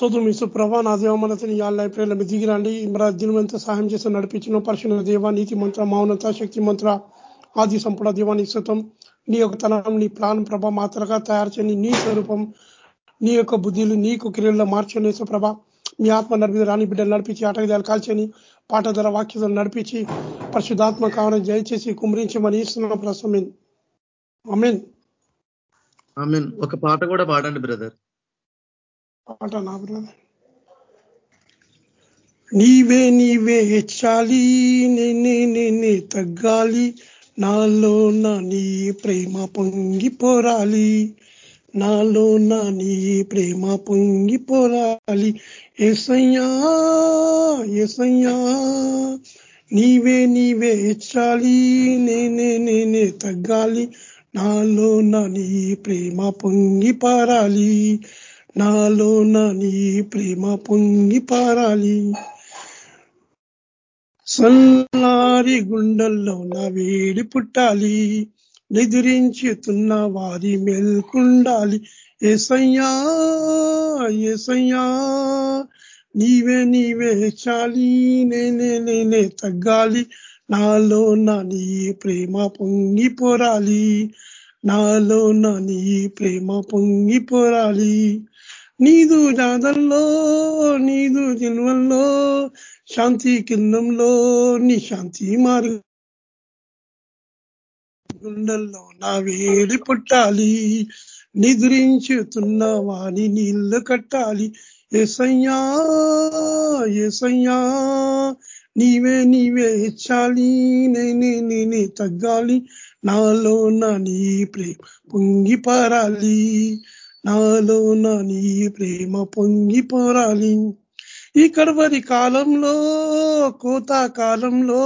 సోదరు మీ సుప్రభ నా దేవమనతని యాళ్ళ లైబ్రరీలో మీ దిగిరండి. మరి దినమంతా సహాయం చేసి నడిపించిన పరిశుభ్ర దేవ నీతి మంత్ర మౌనత శక్తి మంత్ర ఆది సంపూడ దేవాని శతం నీ యొక్క తనం నీ ప్రాణం ప్రభ మాత్రగా తయారు చేయని నీ స్వరూపం నీ యొక్క బుద్ధిలు నీకు క్రియల్లో మార్చని ప్రభ మీ ఆత్మ నడిపి రాణి బిడ్డలు నడిపించి ఆటగదాలు కాల్చని పాట ధర వాక్యతలు నడిపించి పరిశుద్ధాత్మ కావాలని జయచేసి కుమరించమని ఇస్తున్నాం ప్రసమీన్ అమీన్ ఒక పాట కూడా పాడండి బ్రదర్. పాట నా బ్రదర్. నీవే నీవే హెచ్చాలి నేనే నేనే తగ్గాలి. నాలో నా నీ ప్రేమ పొంగి పోరాలి. నాలో నా నీ ప్రేమ పొంగి పోరాలి. ఎసయ్యా ఎసయ్యా నీవే నీవే హెచ్చాలి నేనే నేనే తగ్గాలి. నాలో నా నీ ప్రేమ పొంగి పారాలి. నాలో నీ ప్రేమ పొంగి పారాలి. సల్లారి గుండల్లో నా వేడి పుట్టాలి. నిద్రించుతున్న వారి మెల్కుండాలి. ఏసయ్యా ఏసయ్యా నీవే నీవే చాలి. నేనే నేనే తగ్గాలి. నాలో నా నీ ప్రేమ పొంగి పోరాలి. నాలో నా నీ ప్రేమ పొంగి పోరాలి. నీదు జాదల్లో నీదు నిల్వల్లో శాంతి కిందంలో నీ శాంతి మార్గ గుండల్లో నా వేడి పుట్టాలి. నిద్రించుతున్న వాణి నీళ్ళు కట్టాలి. ఏసయ్యా ఏసయ్యా నీవే నీవే హెచ్చాలి నేనే నేనే తగ్గాలి. నాలో నా నీ ప్రేమ పొంగి పారాలి నాలో నా నీ ప్రేమ పొంగి పోరాలి. ఈ కడవరి కాలంలో కోత కాలంలో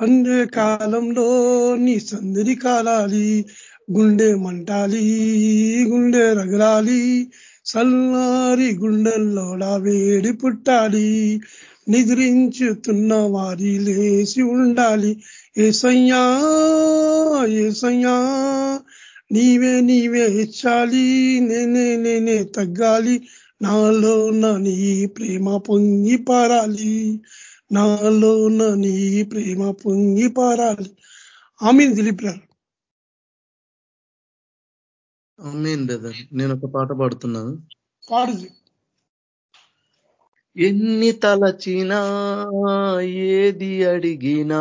అందే కాలంలో నీ సందరి కాలాలి. గుండె మంటాలి గుండె రగలాలి. సల్లారి గుండెల్లోడా వేడి పుట్టాలి. నిద్రించుతున్న వారి లేచి ఉండాలి. ఏసయ్యా ఏసయ్యా నీవే నీవే హెచ్చాలి నేనే నేనే తగ్గాలి. నాలో నా ప్రేమ పొంగి పారాలి. నాలో నీ ప్రేమ పొంగి పారాలి. ఆమె దిలీప్ నేను ఒక పాట పాడుతున్నాను పాడు ఎన్ని తలచినా ఏది అడిగినా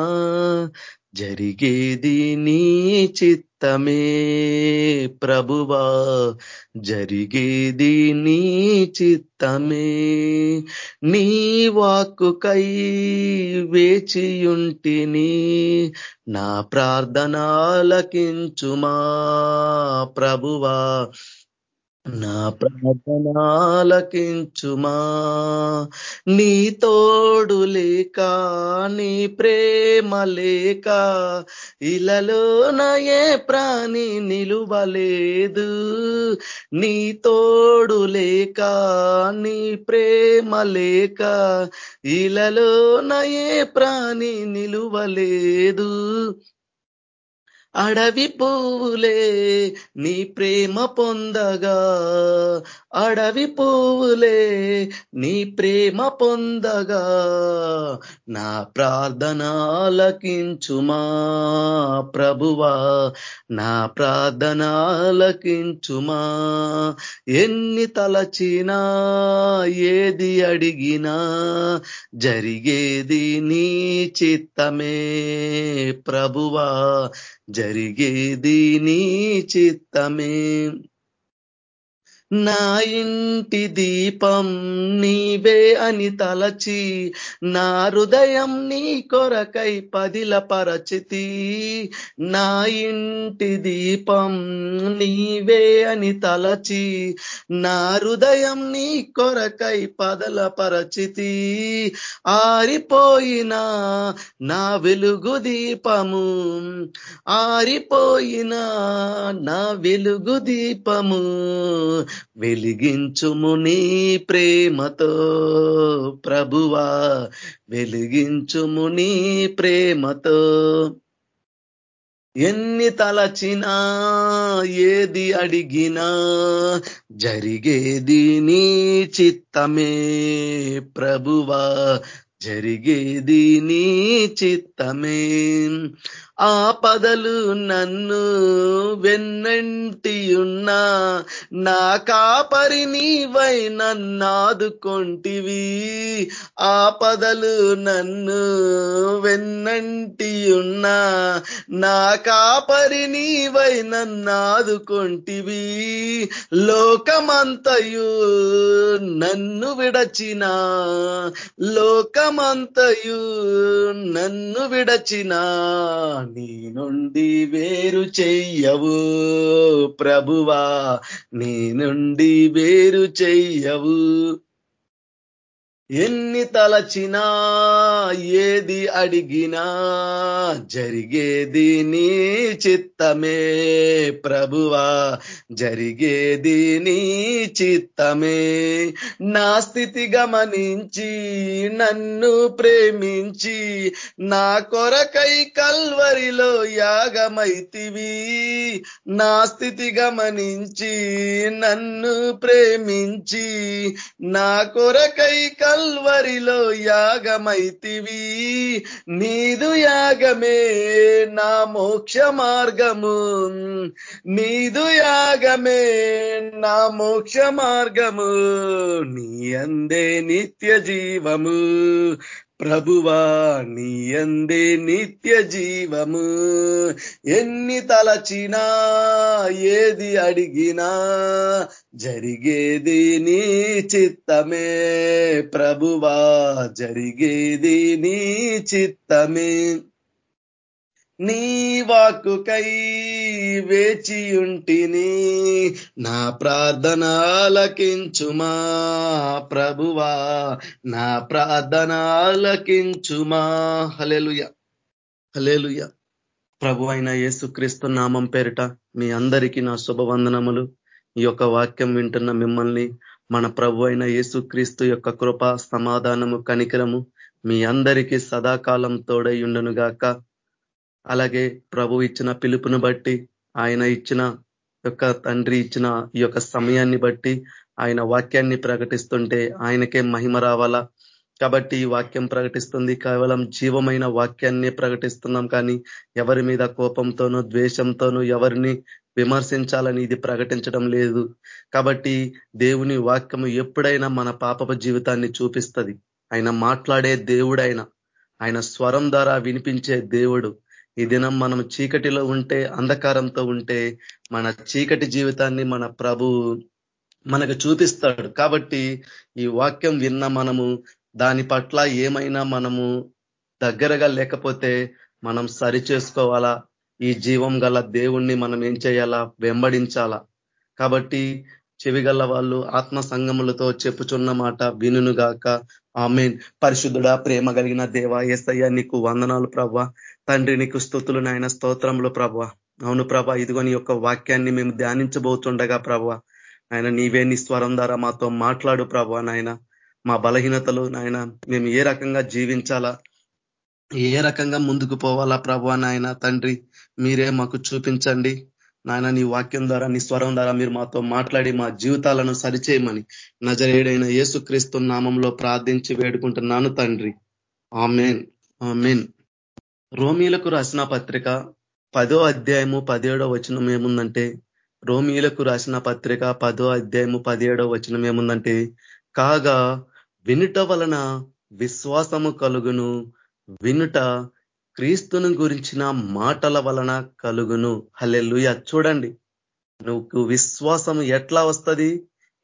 జరిగేది నీ చిత్తమే ప్రభువా జరిగేది నీ చిత్తమే. నీ వాక్కుకై వేచియుంటిని నా ప్రార్థనాలకించుమా ప్రభువా. నా ప్రార్థనాలకించుమా. నీ తోడు లేక నీ ప్రేమ లేక ఇలలో నయే ప్రాణి నిలువలేదు. నీ తోడు లేక నీ ప్రేమ లేక ఇలలో నయే ప్రాణి నిలువలేదు. అడవి పువ్వులే నీ ప్రేమ పొందగా. అడవి పువ్వులే నీ ప్రేమ పొందగా. నా ప్రార్థనాలకించుమా ప్రభువా. నా ప్రార్థనాలకించుమా. ఎన్ని తలచినా ఏది అడిగినా జరిగేది నీ చిత్తమే ప్రభువా. జరిగేది నీ చిత్తమే. నా ఇంటి దీపం నీవే అని తలచి నా హృదయం నీ కొరకై పదిల పరచితి నా ఇంటి దీపం నీవే అని తలచి నా హృదయం నీ కొరకై పదల పరచితి ఆరిపోయిన నా వెలుగు దీపము ఆరిపోయిన నా వెలుగు దీపము వెలిగించుము నీ ప్రేమతో ప్రభువా వెలిగించుము నీ ప్రేమతో. ఎన్ని తలచినా ఏది అడిగినా జరిగేది నీ చిత్తమే ప్రభువా జరిగేది నీ చిత్తమే. ఆపదలు నన్ను వెన్నంటియున్నా నా కాపరి నీవై నన్నాదుకొంటివి ఆపదలు నన్ను వెన్నంటియున్నా నా కాపరి నీవై నన్నాదుకొంటివి లోకమంతయు నన్ను విడచిన లోకమంతయు నన్ను విడచిన నీ నుండి వేరు చెయ్యవు ప్రభువా నీ నుండి వేరు చెయ్యవు. ఎన్ని తలచినా ఏది అడిగినా జరిగేది నీ చిత్తమే ప్రభువా. జరిగేది నీ చిత్తమే. నా స్థితి గమనించి నన్ను ప్రేమించి నా కొరకై కల్వరిలో యాగమైతివి. నా స్థితి గమనించి నన్ను ప్రేమించి నా కొరకై కల్వరిలో యాగమైతివి. నీదు యాగమే నా మోక్ష మార్గము. నీదు యాగమే నా మోక్ష మార్గము. నీ అందే నిత్య జీవము. ప్రభువా నీ అందే నిత్య జీవము. ఎన్ని తలచినా ఏది అడిగినా జరిగేది నీ చిత్తమే. ప్రభువా జరిగేది నీ చిత్తమే. నీ వాక్కుకై వేచియుంటిని నా ప్రార్థనాలకించుమా ప్రభువా నా ప్రార్థనాలకించుమా. హలేలుయ హలెలుయ హలేలుయ ప్రభు అయిన యేసుక్రీస్తు నామం పేరిట మీ అందరికీ నా శుభవందనములు. ఈ యొక్క వాక్యం వింటున్న మిమ్మల్ని మన ప్రభు అయిన యేసుక్రీస్తు యొక్క కృప సమాధానము కనికరము మీ అందరికీ సదాకాలం తోడై ఉండునుగాక. అలాగే ప్రభు ఇచ్చిన పిలుపును బట్టి ఆయన ఇచ్చిన యొక్క తండ్రి ఇచ్చిన ఈ యొక్క సమయాన్ని బట్టి ఆయన వాక్యాన్ని ప్రకటిస్తుంటే ఆయనకే మహిమ రావాలా? కాబట్టి ఈ వాక్యం ప్రకటిస్తుంది. కేవలం జీవమైన వాక్యాన్ని ప్రకటిస్తున్నాం. కానీ ఎవరి మీద కోపంతోనూ ద్వేషంతోనూ ఎవరిని విమర్శించాలని ఇది ప్రకటించడం లేదు. కాబట్టి దేవుని వాక్యము ఎప్పుడైనా మన పాపపు జీవితాన్ని చూపిస్తుంది. ఆయన మాట్లాడే దేవుడైన ఆయన స్వరం ద్వారా వినిపించే దేవుడు ఈ దినం మనం చీకటిలో ఉంటే అంధకారంతో ఉంటే మన చీకటి జీవితాన్ని మన ప్రభు మనకు చూపిస్తాడు. కాబట్టి ఈ వాక్యం విన్న మనము దాని పట్ల ఏమైనా మనము దగ్గరగా లేకపోతే మనం సరి చేసుకోవాలా? ఈ జీవం గల దేవుణ్ణి మనం ఏం చేయాలా? వెంబడించాలా? కాబట్టి చెవిగల వాళ్ళు ఆత్మ సంగములతో చెప్పుచున్న మాట వినుగాక ఆమెన్. పరిశుద్ధుడా ప్రేమ కలిగిన దేవ ఏసయ్య నీకు వందనాలు ప్రభ తండ్రి నీకు స్థుతులు నాయన స్తోత్రంలో ప్రభ అవును ప్రభ ఇదిగో నీ యొక్క వాక్యాన్ని మేము ధ్యానించబోతుండగా ప్రభ ఆయన నీవే నీ స్వరం ద్వారా మాతో మాట్లాడు ప్రభ నాయన. మా బలహీనతలు నాయన మేము ఏ రకంగా జీవించాలా? ఏ రకంగా ముందుకు పోవాలా ప్రభా నాయన? తండ్రి మీరే మాకు చూపించండి. నాయన నీ వాక్యం ద్వారా నీ స్వరం ద్వారా మీరు మాతో మాట్లాడి మా జీవితాలను సరిచేయమని నజరేడైన యేసుక్రీస్తు నామంలో ప్రార్థించి వేడుకుంటున్నాను తండ్రి. ఆమెన్. ఆమెన్. రోమీలకు రాసిన పత్రిక పదో అధ్యాయము పదిహేడో వచనం ఏముందంటే రోమీలకు రాసిన పత్రిక పదో అధ్యాయము పదిహేడో వచనం ఏముందంటే కాగా వినుట వలన విశ్వాసము కలుగును వినుట క్రీస్తుని గురించిన మాటల వలన కలుగును. హలెలుయ చూడండి నువ్వు విశ్వాసం ఎట్లా వస్తుంది?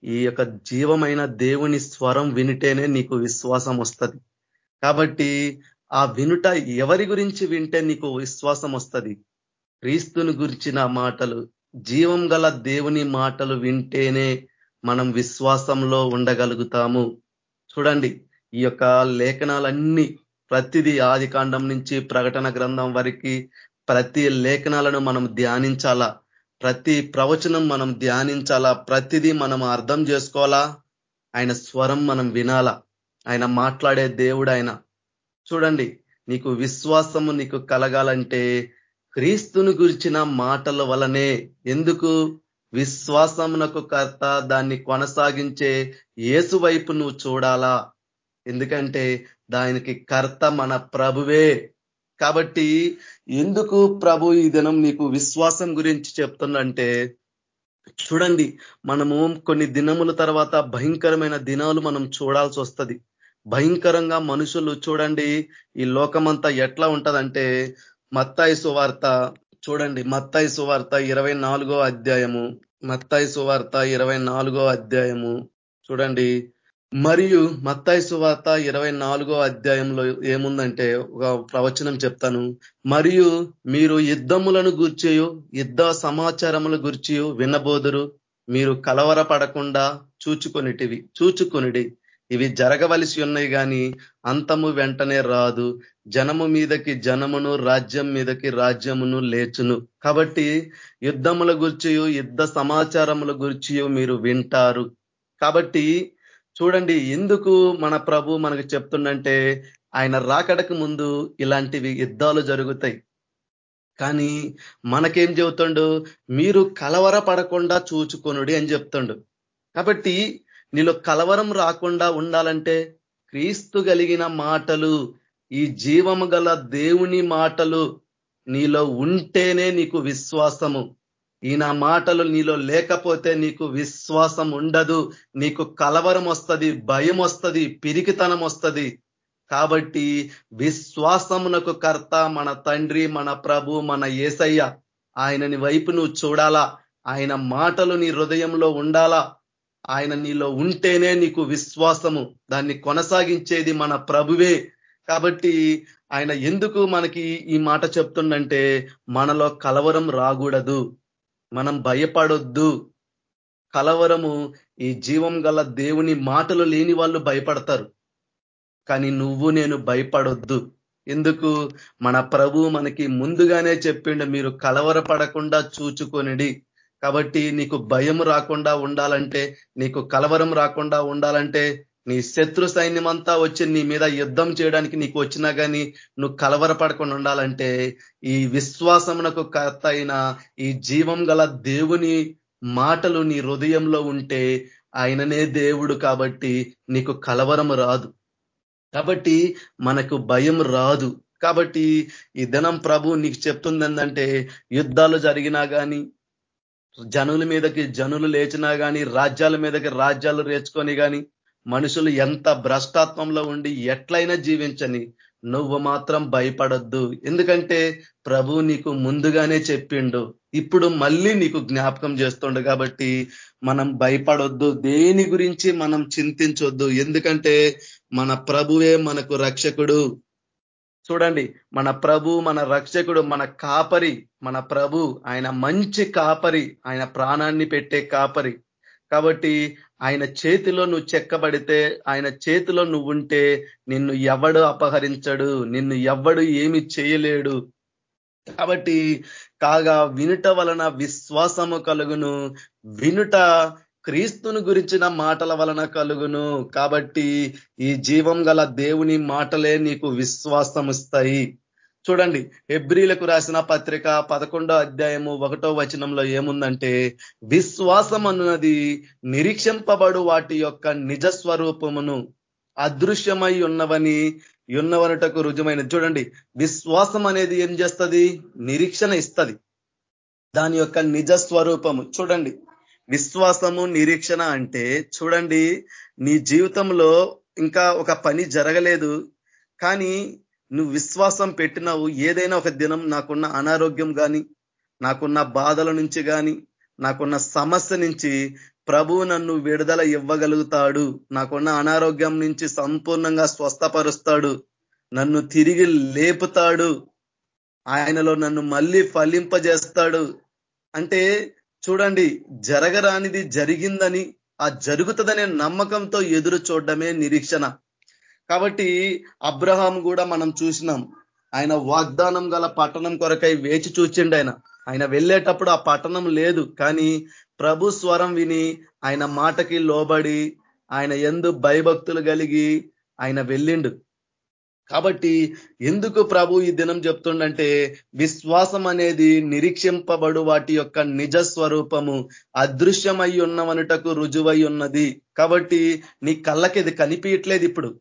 ఈ యొక్క జీవమైన దేవుని స్వరం వినిటేనే నీకు విశ్వాసం వస్తుంది. కాబట్టి ఆ వినుట ఎవరి గురించి వింటే నీకు విశ్వాసం వస్తుంది? క్రీస్తుని గురించిన మాటలు జీవం గల దేవుని మాటలు వింటేనే మనం విశ్వాసంలో ఉండగలుగుతాము. చూడండి ఈ యొక్క లేఖనాలన్నీ ప్రతిదీ ఆది కాండం నుంచి ప్రకటన గ్రంథం వరకు ప్రతి లేఖనాలను మనం ధ్యానించాలా? ప్రతి ప్రవచనం మనం ధ్యానించాలా? ప్రతిదీ మనం అర్థం చేసుకోవాలా? ఆయన స్వరం మనం వినాలా? ఆయన మాట్లాడే దేవుడు ఆయన. చూడండి నీకు విశ్వాసము నీకు కలగాలంటే క్రీస్తుని గురించిన మాటల వలనే ఎందుకు? విశ్వాసమునకు కర్త దాన్ని కొనసాగించే ఏసు వైపు నువ్వు చూడాలా? ఎందుకంటే దానికి కర్త మన ప్రభువే. కాబట్టి ఎందుకు ప్రభు ఈ దినం నీకు విశ్వాసం గురించి చెప్తుందంటే చూడండి మనము కొన్ని దినముల తర్వాత భయంకరమైన దినాలు మనం చూడాల్సి వస్తుంది. భయంకరంగా మనుషులు చూడండి ఈ లోకమంతా ఎట్లా ఉంటదంటే మత్తాయి సువార్త చూడండి మత్తాయి సువార్త ఇరవై అధ్యాయము మత్తాయి సువార్త ఇరవై అధ్యాయము చూడండి. మరియు మత్తాయి సువార్త ఇరవై నాలుగో అధ్యాయంలో ఏముందంటే ఒక ప్రవచనం చెప్తాను. మరియు మీరు యుద్ధములను గుర్చియు యుద్ధ సమాచారముల గుర్చియు వినబోదురు మీరు కలవరపడకుండా చూచుకొనిటివి చూచుకొనిడి. ఇవి జరగవలసి ఉన్నాయి కానీ అంతము వెంటనే రాదు. జనము మీదకి జనమును రాజ్యం మీదకి రాజ్యమును లేచును. కాబట్టి యుద్ధముల గుర్చియు యుద్ధ సమాచారముల గుర్చియు మీరు వింటారు. కాబట్టి చూడండి ఎందుకు మన ప్రభు మనకు చెప్తుండంటే ఆయన రాకడకు ముందు ఇలాంటివి యుద్ధాలు జరుగుతాయి. కానీ మనకేం చెబుతుండు? మీరు కలవరపడకుండా చూచుకొనుడి అని చెప్తుండు. కాబట్టి నీలో కలవరం రాకుండా ఉండాలంటే క్రీస్తు కలిగిన మాటలు ఈ జీవము గల దేవుని మాటలు నీలో ఉంటేనే నీకు విశ్వాసము. ఈయన మాటలు నీలో లేకపోతే నీకు విశ్వాసం ఉండదు. నీకు కలవరం వస్తుంది భయం వస్తుంది పిరికితనం వస్తుంది. కాబట్టి విశ్వాసమునకు కర్త మన తండ్రి మన ప్రభు మన ఏసయ్య. ఆయనని వైపు నువ్వు చూడాలా. ఆయన మాటలు నీ హృదయంలో ఉండాలా. ఆయన నీలో ఉంటేనే నీకు విశ్వాసము. దాన్ని కొనసాగించేది మన ప్రభువే. కాబట్టి ఆయన ఎందుకు మనకి ఈ మాట చెప్తుండంటే మనలో కలవరం రాకూడదు. మనం భయపడొద్దు. కలవరము ఈ జీవం గల దేవుని మాటలు లేని వాళ్ళు భయపడతారు. కానీ నువ్వు నేను భయపడొద్దు. ఎందుకు? మన ప్రభు మనకి ముందుగానే చెప్పిండు మీరు కలవరపడకుండా చూచుకొనిడి. కాబట్టి నీకు భయం రాకుండా ఉండాలంటే నీకు కలవరం రాకుండా ఉండాలంటే నీ శత్రు సైన్యం అంతా వచ్చి నీ మీద యుద్ధం చేయడానికి నీకు వచ్చినా కానీ నువ్వు కలవరపడకుండా ఉండాలంటే ఈ విశ్వాసమునకు కర్త అయిన ఈ జీవం గల దేవుని మాటలు నీ హృదయంలో ఉంటే ఆయననే దేవుడు కాబట్టి నీకు కలవరం రాదు. కాబట్టి మనకు భయం రాదు. కాబట్టి ఈ దినం ప్రభు నీకు చెప్తుంది ఏంటంటే యుద్ధాలు జరిగినా కానీ జనుల మీదకి జనులు లేచినా కానీ రాజ్యాల మీదకి రాజ్యాలు రేచుకొని కానీ మనుషులు ఎంత భ్రష్టాత్వంలో ఉండి ఎట్లయినా జీవించని నువ్వు మాత్రం భయపడొద్దు. ఎందుకంటే ప్రభు నీకు ముందుగానే చెప్పిండు. ఇప్పుడు మళ్ళీ నీకు జ్ఞాపకం చేస్తుండు కాబట్టి మనం భయపడొద్దు. దేని గురించి మనం చింతించొద్దు. ఎందుకంటే మన ప్రభువే మనకు రక్షకుడు. చూడండి మన ప్రభు మన రక్షకుడు మన కాపరి మన ప్రభు ఆయన మంచి కాపరి ఆయన ప్రాణాన్ని పెట్టే కాపరి. కాబట్టి ఆయన చేతిలో నువ్వు చెక్కబడితే ఆయన చేతిలో నువ్వు ఉంటే నిన్ను ఎవడు అపహరించడు నిన్ను ఎవడు ఏమి చేయలేడు. కాబట్టి కాగా వినుట వలన విశ్వాసము కలుగును. వినుట క్రీస్తును గురించిన మాటల వలన కలుగును. కాబట్టి ఈ జీవం గల దేవుని మాటలే నీకు విశ్వాసం ఇస్తాయి చూడండి ఎబ్రిలకు రాసిన పత్రిక పదకొండో అధ్యాయము ఒకటో వచనంలో ఏముందంటే విశ్వాసం అన్నది నిరీక్షింపబడు వాటి యొక్క నిజ స్వరూపమును అదృశ్యమై ఉన్నవని ఉన్నవనటకు రుజువైనది. చూడండి విశ్వాసం అనేది ఏం చేస్తుంది? నిరీక్షణ ఇస్తుంది. దాని యొక్క నిజ స్వరూపము. చూడండి విశ్వాసము నిరీక్షణ అంటే చూడండి నీ జీవితంలో ఇంకా ఒక పని జరగలేదు కానీ నువ్వు విశ్వాసం పెట్టినావు ఏదైనా ఒక దినం నాకున్న అనారోగ్యం కానీ నాకున్న బాధల నుంచి కానీ నాకున్న సమస్య నుంచి ప్రభు నన్ను విడుదల ఇవ్వగలుగుతాడు. నాకున్న అనారోగ్యం నుంచి సంపూర్ణంగా స్వస్థపరుస్తాడు. నన్ను తిరిగి లేపుతాడు. ఆయనలో నన్ను మళ్ళీ ఫలింపజేస్తాడు. అంటే చూడండి జరగరానిది జరిగిందని ఆ జరుగుతుందనే నమ్మకంతో ఎదురు చూడడమే నిరీక్షణ. కాబట్టి అబ్రహాం కూడా మనం చూసినాం ఆయన వాగ్దానం గల పట్టణం కొరకై వేచి చూచిండు ఆయన. ఆయన వెళ్ళేటప్పుడు ఆ పట్టణం లేదు కానీ ప్రభు స్వరం విని ఆయన మాటకి లోబడి ఆయన ఎందు భయభక్తులు కలిగి ఆయన వెళ్ళిండు. కాబట్టి ఎందుకు ప్రభు ఈ దినం చెప్తుండంటే విశ్వాసం అనేది నిరీక్షింపబడు వాటి యొక్క నిజ స్వరూపము అదృశ్యమై ఉన్నవనుటకు రుజువై ఉన్నది. కాబట్టి నీ కళ్ళకి ఇది కనిపించట్లేదు ఇప్పుడు.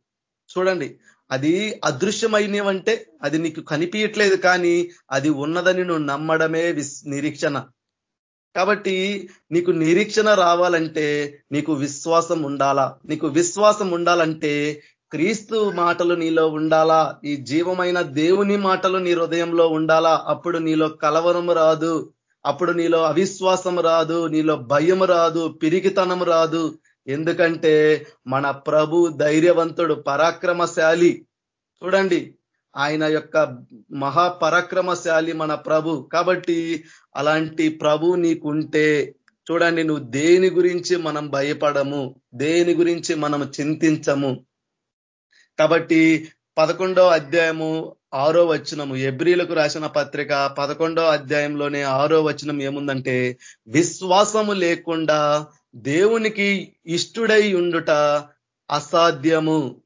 చూడండి అది అదృశ్యమైనవంటే అది నీకు కనిపించట్లేదు కానీ అది ఉన్నదని నువ్వు నమ్మడమే నిరీక్షణ. కాబట్టి నీకు నిరీక్షణ రావాలంటే నీకు విశ్వాసం ఉండాలా? నీకు విశ్వాసం ఉండాలంటే క్రీస్తు మాటలు నీలో ఉండాలా? ఈ జీవమైన దేవుని మాటలు నీ హృదయంలో ఉండాలా? అప్పుడు నీలో కలవరం రాదు. అప్పుడు నీలో అవిశ్వాసం రాదు. నీలో భయం రాదు. పిరిగితనం రాదు. ఎందుకంటే మన ప్రభు ధైర్యవంతుడు పరాక్రమశాలి. చూడండి ఆయన యొక్క మహాపరాక్రమశాలి మన ప్రభు. కాబట్టి అలాంటి ప్రభు నీకుంటే చూడండి నువ్వు దేని గురించి మనం భయపడము? దేని గురించి మనం చింతించము? కాబట్టి పదకొండో అధ్యాయము ఆరో వచనము ఎబ్రిలకు రాసిన పత్రిక పదకొండో అధ్యాయంలోనే ఆరో వచనం ఏముందంటే విశ్వాసము లేకుండా దేవునికి ఇష్టుడై ఉండుట అసాధ్యము.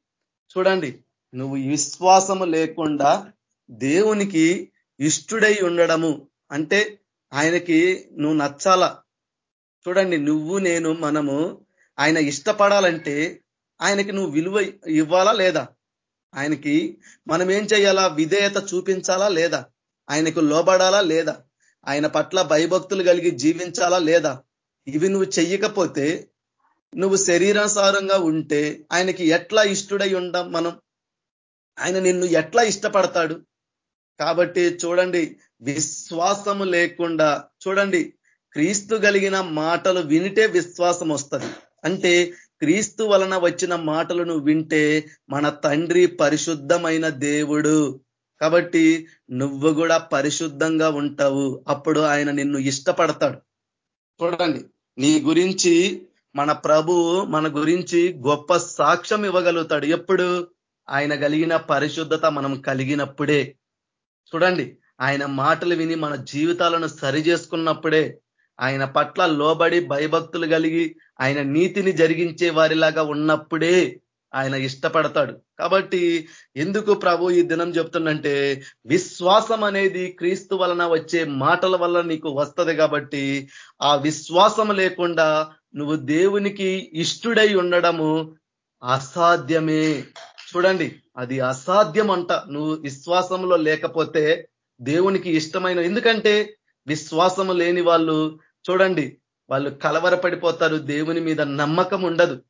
చూడండి నువ్వు విశ్వాసము లేకుండా దేవునికి ఇష్టుడై ఉండడము. అంటే ఆయనకి నువ్వు నచ్చాలా? చూడండి నువ్వు నేను మనము ఆయన ఇష్టపడాలంటే ఆయనకి నువ్వు విలువ ఇవ్వాలా లేదా? ఆయనకి మనం ఏం చేయాలా? విధేయత చూపించాలా లేదా? ఆయనకు లోబడాలా లేదా? ఆయన పట్ల భయభక్తులు కలిగి జీవించాలా లేదా? ఇవి నువ్వు చెయ్యకపోతే నువ్వు శరీరానుసారంగా ఉంటే ఆయనకి ఎట్లా ఇష్టడై ఉండం మనం? ఆయన నిన్ను ఎట్లా ఇష్టపడతాడు? కాబట్టి చూడండి విశ్వాసము లేకుండా చూడండి క్రీస్తు కలిగిన మాటలు వినిటే విశ్వాసం వస్తుంది అంటే క్రీస్తు వలన వచ్చిన మాటలను వింటే మన తండ్రి పరిశుద్ధమైన దేవుడు. కాబట్టి నువ్వు కూడా పరిశుద్ధంగా ఉంటావు. అప్పుడు ఆయన నిన్ను ఇష్టపడతాడు. చూడండి నీ గురించి మన ప్రభు మన గురించి గొప్ప సాక్ష్యం ఇవ్వగలుగుతాడు. ఎప్పుడు? ఆయన కలిగిన పరిశుద్ధత మనం కలిగినప్పుడే. చూడండి ఆయన మాటలు విని మన జీవితాలను సరి చేసుకున్నప్పుడే. ఆయన పట్ల లోబడి భయభక్తులు కలిగి ఆయన నీతిని జరిగించే వారిలాగా ఉన్నప్పుడే ఆయన ఇష్టపడతాడు. కాబట్టి ఎందుకు ప్రభు ఈ దినం చెప్తుండంటే విశ్వాసం అనేది క్రీస్తు వలన వచ్చే మాటల వల్ల నీకు వస్తుంది కాబట్టి ఆ విశ్వాసం లేకుండా నువ్వు దేవునికి ఇష్టుడై ఉండడము అసాధ్యమే. చూడండి అది అసాధ్యం అంట నువ్వు విశ్వాసంలో లేకపోతే దేవునికి ఇష్టమైన ఎందుకంటే విశ్వాసము లేని వాళ్ళు చూడండి వాళ్ళు కలవరపడిపోతారు దేవుని మీద నమ్మకం ఉండదు.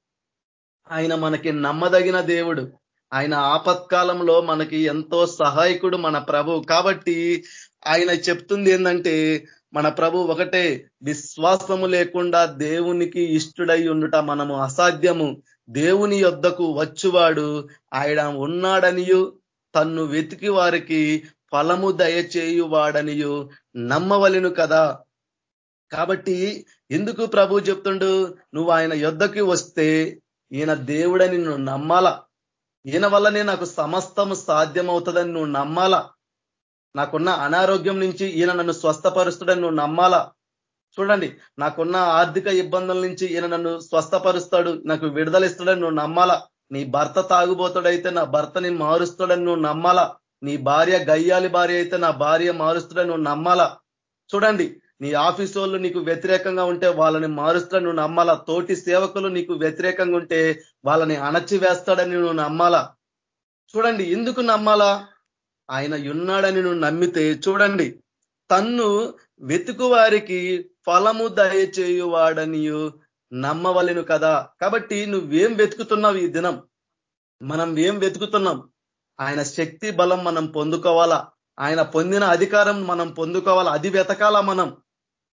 ఆయన మనకి నమ్మదగిన దేవుడు. ఆయన ఆపత్కాలంలో మనకి ఎంతో సహాయకుడు మన ప్రభు. కాబట్టి ఆయన చెప్తుంది ఏంటంటే మన ప్రభు ఒకటే విశ్వాసము లేకుండా దేవునికి ఇష్టడై ఉండుట మనము అసాధ్యము. దేవుని యొద్దకు వచ్చువాడు ఆయన ఉన్నాడనియు తన్ను వెతికి వారికి ఫలము దయచేయువాడనియు నమ్మవలను కదా. కాబట్టి ఎందుకు ప్రభు చెప్తుండు? నువ్వు ఆయన యుద్ధకి వస్తే ఈయన దేవుడని నువ్వు నమ్మాలా? ఈయన వల్లనే నాకు సమస్తం సాధ్యమవుతుందని నువ్వు నమ్మాలా? నాకున్న అనారోగ్యం నుంచి ఈయన నన్ను స్వస్థపరుస్తాడని నువ్వు నమ్మాలా? చూడండి నాకున్న ఆర్థిక ఇబ్బందుల నుంచి ఈయన నన్ను స్వస్థపరుస్తాడు నాకు విడుదల ఇస్తాడని నువ్వు నమ్మాలా? నీ భర్త తాగుబోతాడైతే నా భర్తని మారుస్తాడని నువ్వు నమ్మాలా? నీ భార్య గయ్యాలి భార్య అయితే నా భార్య మారుస్తాడని నువ్వు నమ్మాలా? చూడండి నీ ఆఫీస్ వాళ్ళు నీకు వ్యతిరేకంగా ఉంటే వాళ్ళని మారుస్తా నువ్వు నమ్మాలా? తోటి సేవకులు నీకు వ్యతిరేకంగా ఉంటే వాళ్ళని అణచివేస్తాడని నువ్వు నమ్మాలా? చూడండి ఎందుకు నమ్మాలా? ఆయన ఉన్నాడని నువ్వు నమ్మితే చూడండి తన్ను వెతుకు వారికి ఫలము దయచేయువాడని నమ్మవలను కదా. కాబట్టి నువ్వేం వెతుకుతున్నావు ఈ దినం? మనం ఏం వెతుకుతున్నాం? ఆయన శక్తి బలం మనం పొందుకోవాలా? ఆయన పొందిన అధికారం మనం పొందుకోవాలా? అది వెతకాలా మనం?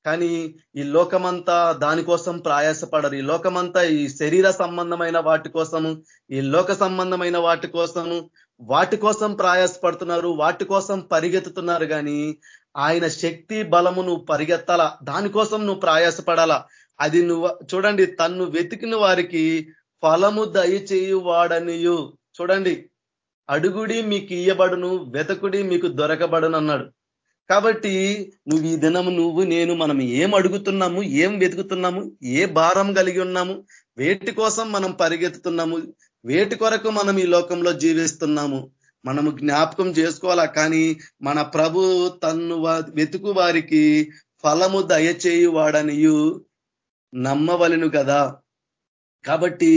కానీ ఈ లోకమంతా దానికోసం ప్రయాసపడరు. ఈ లోకమంతా ఈ శరీర సంబంధమైన వాటి కోసము ఈ లోక సంబంధమైన వాటి కోసము వాటి కోసం ప్రయాసపడుతున్నారు వాటి కోసం పరిగెత్తుతున్నారు కానీ ఆయన శక్తి బలము నువ్వు పరిగెత్తాలా? దానికోసం నువ్వు ప్రయాసపడాలా? అది నువ్వు చూడండి తన్ను వెతికిన వారికి ఫలము దయచేయు వాడనియు చూడండి అడుగుడి మీకు ఇయ్యబడును వెతకుడి మీకు దొరకబడును అన్నాడు కాబట్టి నువ్వు ఈ దినము నువ్వు నేను మనం ఏం అడుగుతున్నాము ఏం వెతుకుతున్నాము ఏ భారం కలిగి ఉన్నాము వేటి కోసం మనం పరిగెత్తుతున్నాము వేటి కొరకు మనం ఈ లోకంలో జీవిస్తున్నాము మనము జ్ఞాపకం చేసుకోవాలా? కానీ మన ప్రభు తన్ను వెతుకు వారికి ఫలము దయచేయువాడనియు నమ్మవలను కదా? కాబట్టి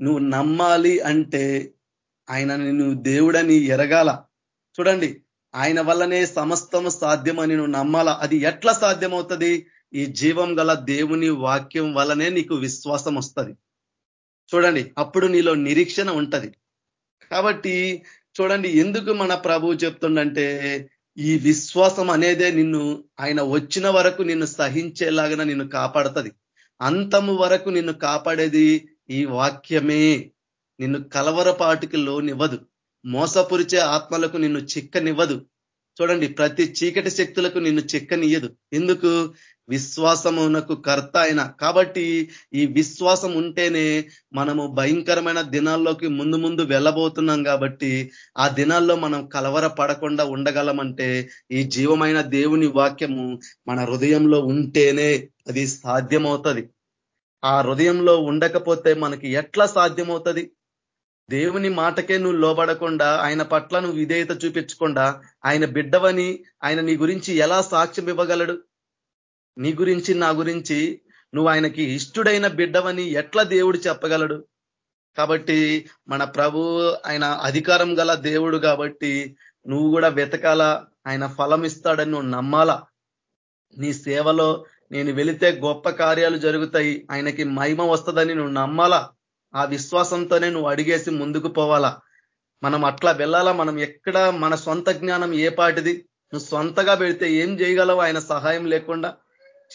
నువ్వు నమ్మాలి అంటే ఆయన నువ్వు దేవుడని ఎరగాల. చూడండి ఆయన వల్లనే సమస్తము సాధ్యమని నువ్వు నమ్మాలా. అది ఎట్లా సాధ్యమవుతుంది? ఈ జీవం గల దేవుని వాక్యం వల్లనే నీకు విశ్వాసం వస్తుంది. చూడండి అప్పుడు నీలో నిరీక్షణ ఉంటది. కాబట్టి చూడండి ఎందుకు మన ప్రభు చెప్తుండంటే ఈ విశ్వాసం అనేదే నిన్ను ఆయన వచ్చిన వరకు నిన్ను సహించేలాగా నిన్ను కాపాడుతుంది. అంతము వరకు నిన్ను కాపాడేది ఈ వాక్యమే. నిన్ను కలవరపాటుకి లోనివ్వదు. మోసపురిచే ఆత్మలకు నిన్ను చిక్కనివ్వదు. చూడండి ప్రతి చీకటి శక్తులకు నిన్ను చిక్కనియ్యదు. ఎందుకు? విశ్వాసమునకు కర్త అయిన. కాబట్టి ఈ విశ్వాసం ఉంటేనే మనము భయంకరమైన దినాల్లోకి ముందు ముందు వెళ్ళబోతున్నాం కాబట్టి ఆ దినాల్లో మనం కలవర పడకుండా ఉండగలమంటే ఈ జీవమైన దేవుని వాక్యము మన హృదయంలో ఉంటేనే అది సాధ్యమవుతుంది. ఆ హృదయంలో ఉండకపోతే మనకి ఎట్లా సాధ్యమవుతుంది? దేవుని మాటకే నువ్వు లోబడకుండా ఆయన పట్ల నువ్వు విధేయత చూపించకుండా ఆయన బిడ్డవని ఆయన నీ గురించి ఎలా సాక్ష్యం ఇవ్వగలడు? నీ గురించి నా గురించి నువ్వు ఆయనకి ఇష్టడైన బిడ్డవని ఎట్లా దేవుడు చెప్పగలడు? కాబట్టి మన ప్రభు ఆయన అధికారం గల దేవుడు కాబట్టి నువ్వు కూడా వెతకాల? ఆయన ఫలం ఇస్తాడని నువ్వు నమ్మాలా? నీ సేవలో నేను వెళితే గొప్ప కార్యాలు జరుగుతాయి. ఆయనకి మహిమ వస్తుందని నువ్వు నమ్మాలా? ఆ విశ్వాసంతోనే నువ్వు అడిగేసి ముందుకు పోవాలా? మనం అట్లా వెళ్ళాలా? మనం ఎక్కడ మన సొంత జ్ఞానం ఏ పాటిది? నువ్వు సొంతగా పెడితే ఏం చేయగలవు? ఆయన సహాయం లేకుండా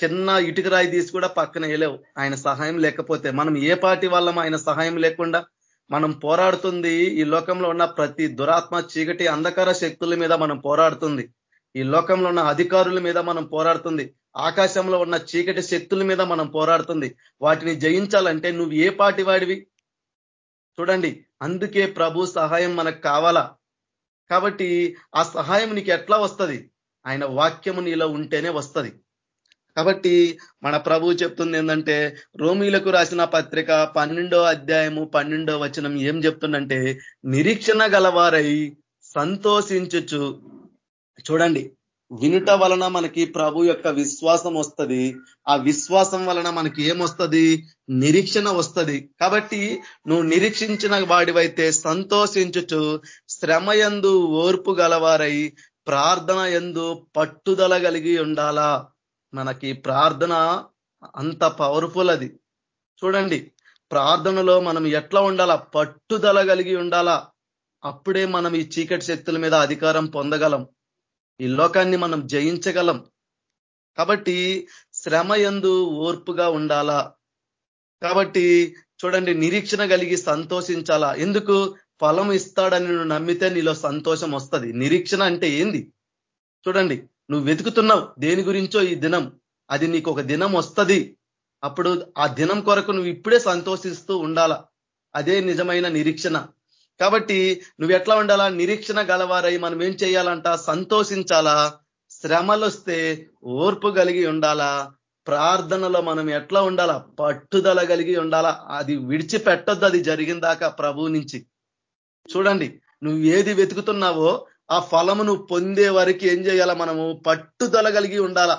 చిన్న ఇటుక రాయి తీసి కూడా పక్కన వేయలేవు. ఆయన సహాయం లేకపోతే మనం ఏ పాటి వాళ్ళం ఆయన సహాయం లేకుండా మనం పోరాడుతుంది. ఈ లోకంలో ఉన్న ప్రతి దురాత్మ చీకటి అంధకార శక్తుల మీద మనం పోరాడుతుంది. ఈ లోకంలో ఉన్న అధికారుల మీద మనం పోరాడుతుంది. ఆకాశంలో ఉన్న చీకటి శక్తుల మీద మనం పోరాడుతుంది. వాటిని జయించాలంటే నువ్వు ఏ పాటి వాడివి? చూడండి అందుకే ప్రభు సహాయం మనకు కావాలా? కాబట్టి ఆ సహాయం నీకు ఎట్లా వస్తుంది? ఆయన వాక్యము నీలో ఉంటేనే వస్తుంది. కాబట్టి మన ప్రభు చెప్తుంది ఏంటంటే రోమీలకు రాసిన పత్రిక పన్నెండో అధ్యాయము పన్నెండో వచనం ఏం చెప్తుందంటే నిరీక్షణ గలవారై సంతోషించచ్చు చూడండి వినుట వలన మనకి ప్రభు యొక్క విశ్వాసం వస్తుంది. ఆ విశ్వాసం వలన మనకి ఏమొస్తుంది? నిరీక్షణ వస్తుంది. కాబట్టి నువ్వు నిరీక్షించిన వాడివైతే సంతోషించుచు శ్రమయందు ఓర్పు గలవారై ప్రార్థన ఎందు పట్టుదల కలిగి ఉండాలా? మనకి ప్రార్థన అంత పవర్ఫుల్ అది. చూడండి ప్రార్థనలో మనం ఎట్లా ఉండాలా? పట్టుదల కలిగి ఉండాలా? అప్పుడే మనం ఈ చీకటి శక్తుల మీద అధికారం పొందగలం. ఈ లోకాన్ని మనం జయించగలం. కాబట్టి శ్రమ ఎందు ఓర్పుగా ఉండాలా? కాబట్టి చూడండి నిరీక్షణ కలిగి సంతోషించాలా? ఎందుకు? ఫలం ఇస్తాడని నువ్వు నమ్మితే నీలో సంతోషం వస్తుంది. నిరీక్షణ అంటే ఏంది? చూడండి నువ్వు వెతుకుతున్నావు దేని గురించో ఈ దినం. అది నీకు ఒక దినం వస్తుంది. అప్పుడు ఆ దినం కొరకు నువ్వు ఇప్పుడే సంతోషిస్తూ ఉండాలా? అదే నిజమైన నిరీక్షణ. కాబట్టి నువ్వు ఎట్లా ఉండాలా? నిరీక్షణ గలవారై మనం ఏం చేయాలంట? సంతోషించాలా? శ్రమలు వస్తే ఓర్పు కలిగి ఉండాలా? ప్రార్థనలో మనం ఎట్లా ఉండాలా? పట్టుదల కలిగి ఉండాలా? అది విడిచిపెట్టొద్దు అది జరిగిందాక ప్రభు నుంచి. చూడండి నువ్వు ఏది వెతుకుతున్నావో ఆ ఫలము నువ్వు పొందే వరకు ఏం చేయాలా మనము? పట్టుదల కలిగి ఉండాలా.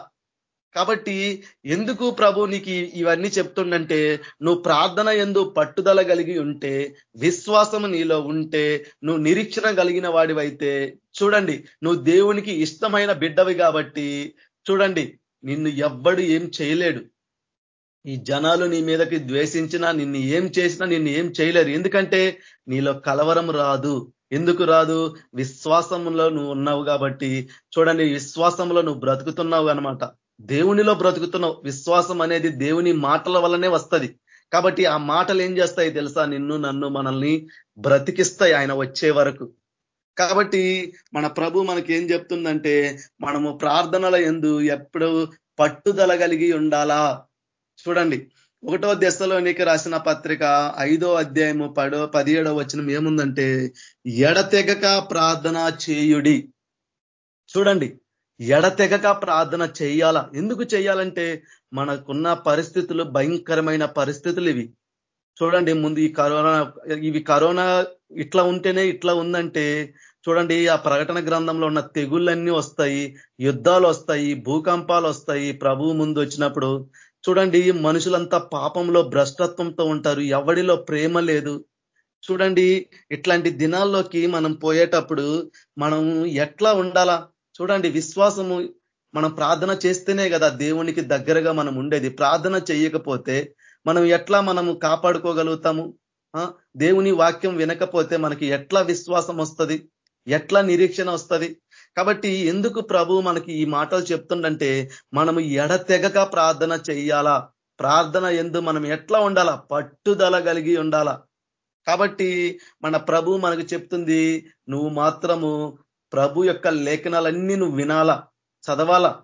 కాబట్టి ఎందుకు ప్రభు నీకు ఇవన్నీ చెప్తుండంటే నువ్వు ప్రార్థన ఎందు పట్టుదల కలిగి ఉంటే విశ్వాసం నీలో ఉంటే నువ్వు నిరీక్షణ కలిగిన వాడివైతే చూడండి నువ్వు దేవునికి ఇష్టమైన బిడ్డవి కాబట్టి చూడండి నిన్ను ఎవ్వడు ఏం చేయలేడు. ఈ జనాలు నీ మీదకి ద్వేషించినా నిన్ను ఏం చేసినా నిన్ను ఏం చేయలేరు. ఎందుకంటే నీలో కలవరం రాదు. ఎందుకు రాదు? విశ్వాసంలో నువ్వు ఉన్నావు కాబట్టి. చూడండి విశ్వాసంలో నువ్వు బ్రతుకుతున్నావు అనమాట దేవునిలో బ్రతుకుతున్నావు విశ్వాసం అనేది దేవుని మాటల వల్లనే వస్తుంది. కాబట్టి ఆ మాటలు ఏం చేస్తాయి తెలుసా? నిన్ను నన్ను మనల్ని బ్రతికిస్తాయి ఆయన వచ్చే వరకు. కాబట్టి మన ప్రభు మనకి ఏం చెప్తుందంటే మనము ప్రార్థనల ఎందు ఎప్పుడు పట్టుదల కలిగి ఉండాలా? చూడండి. ఒకటో దశలోనికి రాసిన పత్రిక ఐదో అధ్యాయము పడో పదిహేడో వచనం ఏముందంటే ఎడతెగక ప్రార్థన చేయుడి. చూడండి. ఎడతెగక ప్రార్థన చేయాలా? ఎందుకు చేయాలంటే మనకున్న పరిస్థితులు భయంకరమైన పరిస్థితులు ఇవి. చూడండి ముందు ఈ కరోనా ఇవి కరోనా ఇట్లా ఉంటేనే ఇట్లా ఉందంటే చూడండి ఆ ప్రకటన గ్రంథంలో ఉన్న తెగుళ్ళన్నీ వస్తాయి యుద్ధాలు వస్తాయి భూకంపాలు వస్తాయి. ప్రభువు ముందు వచ్చినప్పుడు చూడండి మనుషులంతా పాపంలో భ్రష్టత్వంతో ఉంటారు. ఎవడిలో ప్రేమ లేదు. చూడండి ఇట్లాంటి దినాల్లోకి మనం పోయేటప్పుడు మనం ఎట్లా ఉండాలా? చూడండి విశ్వాసము మనం ప్రార్థన చేస్తేనే కదా దేవునికి దగ్గరగా మనం ఉండేది. ప్రార్థన చేయకపోతే మనం ఎట్లా మనము కాపాడుకోగలుగుతాము? దేవుని వాక్యం వినకపోతే మనకి ఎట్లా విశ్వాసం వస్తుంది? ఎట్లా నిరీక్షణ వస్తుంది? కాబట్టి ఎందుకు ప్రభు మనకి ఈ మాటలు చెప్తుండంటే మనము ఎడతెగక ప్రార్థన చెయ్యాలా? ప్రార్థన ఎందు మనం ఎట్లా ఉండాలా? పట్టుదల కలిగి ఉండాలా? కాబట్టి మన ప్రభు మనకు చెప్తుంది నువ్వు మాత్రము ప్రభు యొక్క లేఖనాలన్నీ నువ్వు వినాలా? చదవాలా?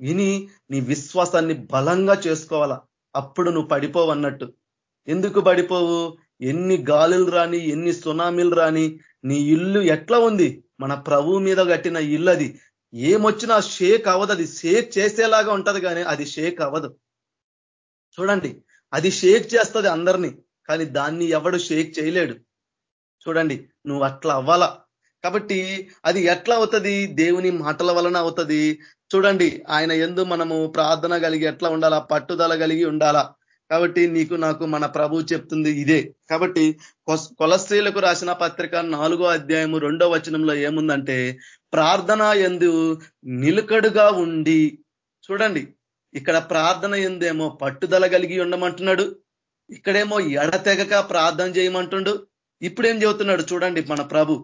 విని నీ విశ్వాసాన్ని బలంగా చేసుకోవాలా? అప్పుడు నువ్వు పడిపోవు అన్నట్టు. ఎందుకు పడిపోవు? ఎన్ని గాలులు రాని ఎన్ని సునామీలు రాని నీ ఇల్లు ఎట్లా ఉంది? మన ప్రభు మీద కట్టిన ఇల్లు అది ఏమొచ్చినా షేక్ అవ్వదు. అది షేక్ చేసేలాగా ఉంటది కానీ అది షేక్ అవ్వదు. చూడండి అది షేక్ చేస్తుంది అందరినీ కానీ దాన్ని ఎవడు షేక్ చేయలేడు. చూడండి నువ్వు అట్లా అవ్వాలా? కాబట్టి అది ఎట్లా అవుతుంది? దేవుని మాటల వలన అవుతుంది? చూడండి ఆయన ఎందు మనము ప్రార్థన కలిగి ఎట్లా ఉండాలా? పట్టుదల కలిగి ఉండాలా? కాబట్టి నీకు నాకు మన ప్రభు చెప్తుంది ఇదే. కాబట్టి కొలస్త్రీలకు రాసిన పత్రిక నాలుగో అధ్యాయము రెండో వచనంలో ఏముందంటే ప్రార్థన ఎందు నిలుకడుగా ఉండి చూడండి ఇక్కడ ప్రార్థన ఎందేమో పట్టుదల కలిగి ఉండమంటున్నాడు ఇక్కడేమో ఎడతెగక ప్రార్థన చేయమంటుండు. ఇప్పుడేం చెబుతున్నాడు చూడండి మన ప్రభు.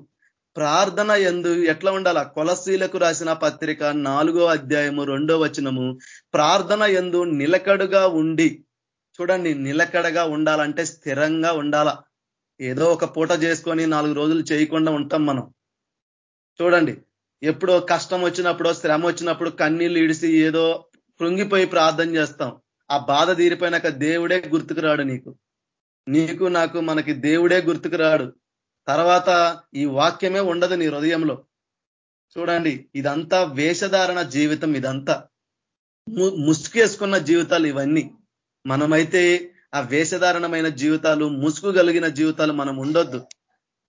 ప్రార్థన ఎందు ఎట్లా ఉండాల? కొలసీలకు రాసిన పత్రిక నాలుగో అధ్యాయము రెండో వచనము ప్రార్థన ఎందు నిలకడుగా ఉండి చూడండి నిలకడగా ఉండాలంటే స్థిరంగా ఉండాల? ఏదో ఒక పూట చేసుకొని నాలుగు రోజులు చేయకుండా ఉంటాం మనం. చూడండి ఎప్పుడో కష్టం వచ్చినప్పుడో శ్రమ వచ్చినప్పుడు కన్నీళ్ళు ఇడిసి ఏదో కృంగిపోయి ప్రార్థన చేస్తాం. ఆ బాధ తీరిపోయినాక దేవుడే గుర్తుకు రాడు నీకు. నీకు నాకు మనకి దేవుడే గుర్తుకు రాడు. తర్వాత ఈ వాక్యమే ఉండదు నీ హృదయంలో. చూడండి ఇదంతా వేషధారణ జీవితం ఇదంతా. ముసుకేసుకున్న జీవితాలు ఇవన్నీ. మనమైతే ఆ వేషధారణమైన జీవితాలు ముసుగు కలిగిన జీవితాలు మనం ఉండొద్దు.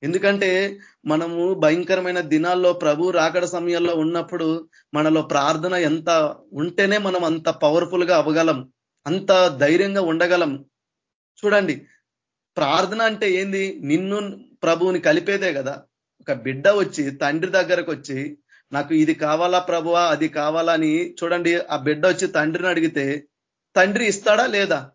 ఎందుకంటే మనము భయంకరమైన దినాల్లో ప్రభు రాకడ సమయంలో ఉన్నప్పుడు మనలో ప్రార్థన ఎంత ఉంటేనే మనం అంత పవర్ఫుల్గా అవ్వగలం అంత ధైర్యంగా ఉండగలం. చూడండి ప్రార్థన అంటే ఏంది? నిన్ను ప్రభువుని కలిపేదే కదా. ఒక బిడ్డ వచ్చి తండ్రి దగ్గరకు వచ్చి నాకు ఇది కావాలా ప్రభువా అది కావాలా అని చూడండి ఆ బిడ్డ వచ్చి తండ్రిని అడిగితే తండ్రి ఇస్తాడా లేదా?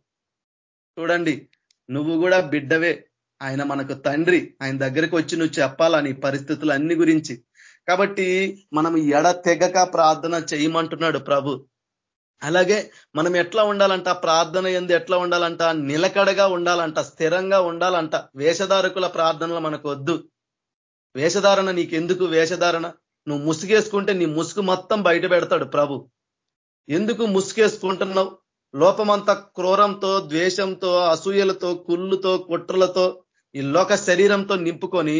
చూడండి నువ్వు కూడా బిడ్డవే. ఆయన మనకు తండ్రి. ఆయన దగ్గరికి వచ్చి నువ్వు చెప్పాలా నీ పరిస్థితులు అన్ని గురించి? కాబట్టి మనం ఎడ తెగక ప్రార్థన చేయమంటున్నాడు ప్రభు. అలాగే మనం ఎట్లా ఉండాలంట? ప్రార్థన ఎందు ఎట్లా ఉండాలంట? నిలకడగా ఉండాలంట స్థిరంగా ఉండాలంట. వేషధారకుల ప్రార్థనలు మనకు వద్దు వేషధారణ నీకెందుకు? వేషధారణ? నువ్వు ముసుగేసుకుంటే నీ ముసుగు మొత్తం బయట పెడతాడు ప్రభు. ఎందుకు ముసుగేసుకుంటున్నావు? లోపమంతా క్రూరంతో ద్వేషంతో అసూయలతో కుళ్ళుతో కుట్రలతో ఈ లోక శరీరంతో నింపుకొని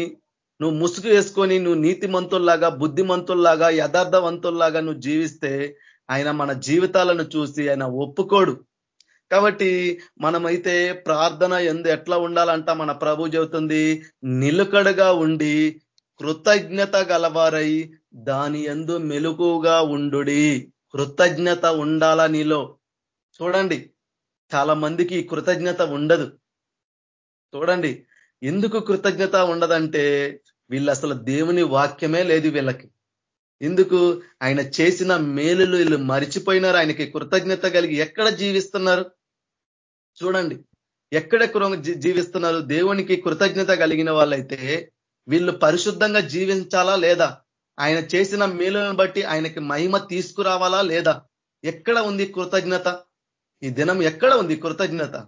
నువ్వు ముసుగు వేసుకొని నువ్వు నీతిమంతుల్లాగా బుద్ధిమంతుల్లాగా యథార్థవంతుల్లాగా నువ్వు జీవిస్తే ఆయన మన జీవితాలను చూసి ఆయన ఒప్పుకోడు. కాబట్టి మనమైతే ప్రార్థన ఎందు ఎట్లా ఉండాలంట మన ప్రభు చెబుతుంది నిలుకడగా ఉండి కృతజ్ఞత గలవారై దాని ఎందు మెలుకుగా ఉండు కృతజ్ఞత ఉండాలా నీలో? చూడండి చాలా మందికి కృతజ్ఞత ఉండదు. చూడండి ఎందుకు కృతజ్ఞత ఉండదంటే వీళ్ళు అసలు దేవుని వాక్యమే లేదు వీళ్ళకి. ఎందుకు ఆయన చేసిన మేలులు వీళ్ళు మరిచిపోయినారు. ఆయనకి కృతజ్ఞత కలిగి ఎక్కడ జీవిస్తున్నారు? చూడండి. ఎక్కడ జీవిస్తున్నారు? దేవునికి కృతజ్ఞత కలిగిన వాళ్ళైతే వీళ్ళు పరిశుద్ధంగా జీవించాలా లేదా? ఆయన చేసిన మేలులను బట్టి ఆయనకి మహిమ తీసుకురావాలా లేదా? ఎక్కడ ఉంది కృతజ్ఞత? ఈ దినం ఎక్కడ ఉంది కృతజ్ఞత?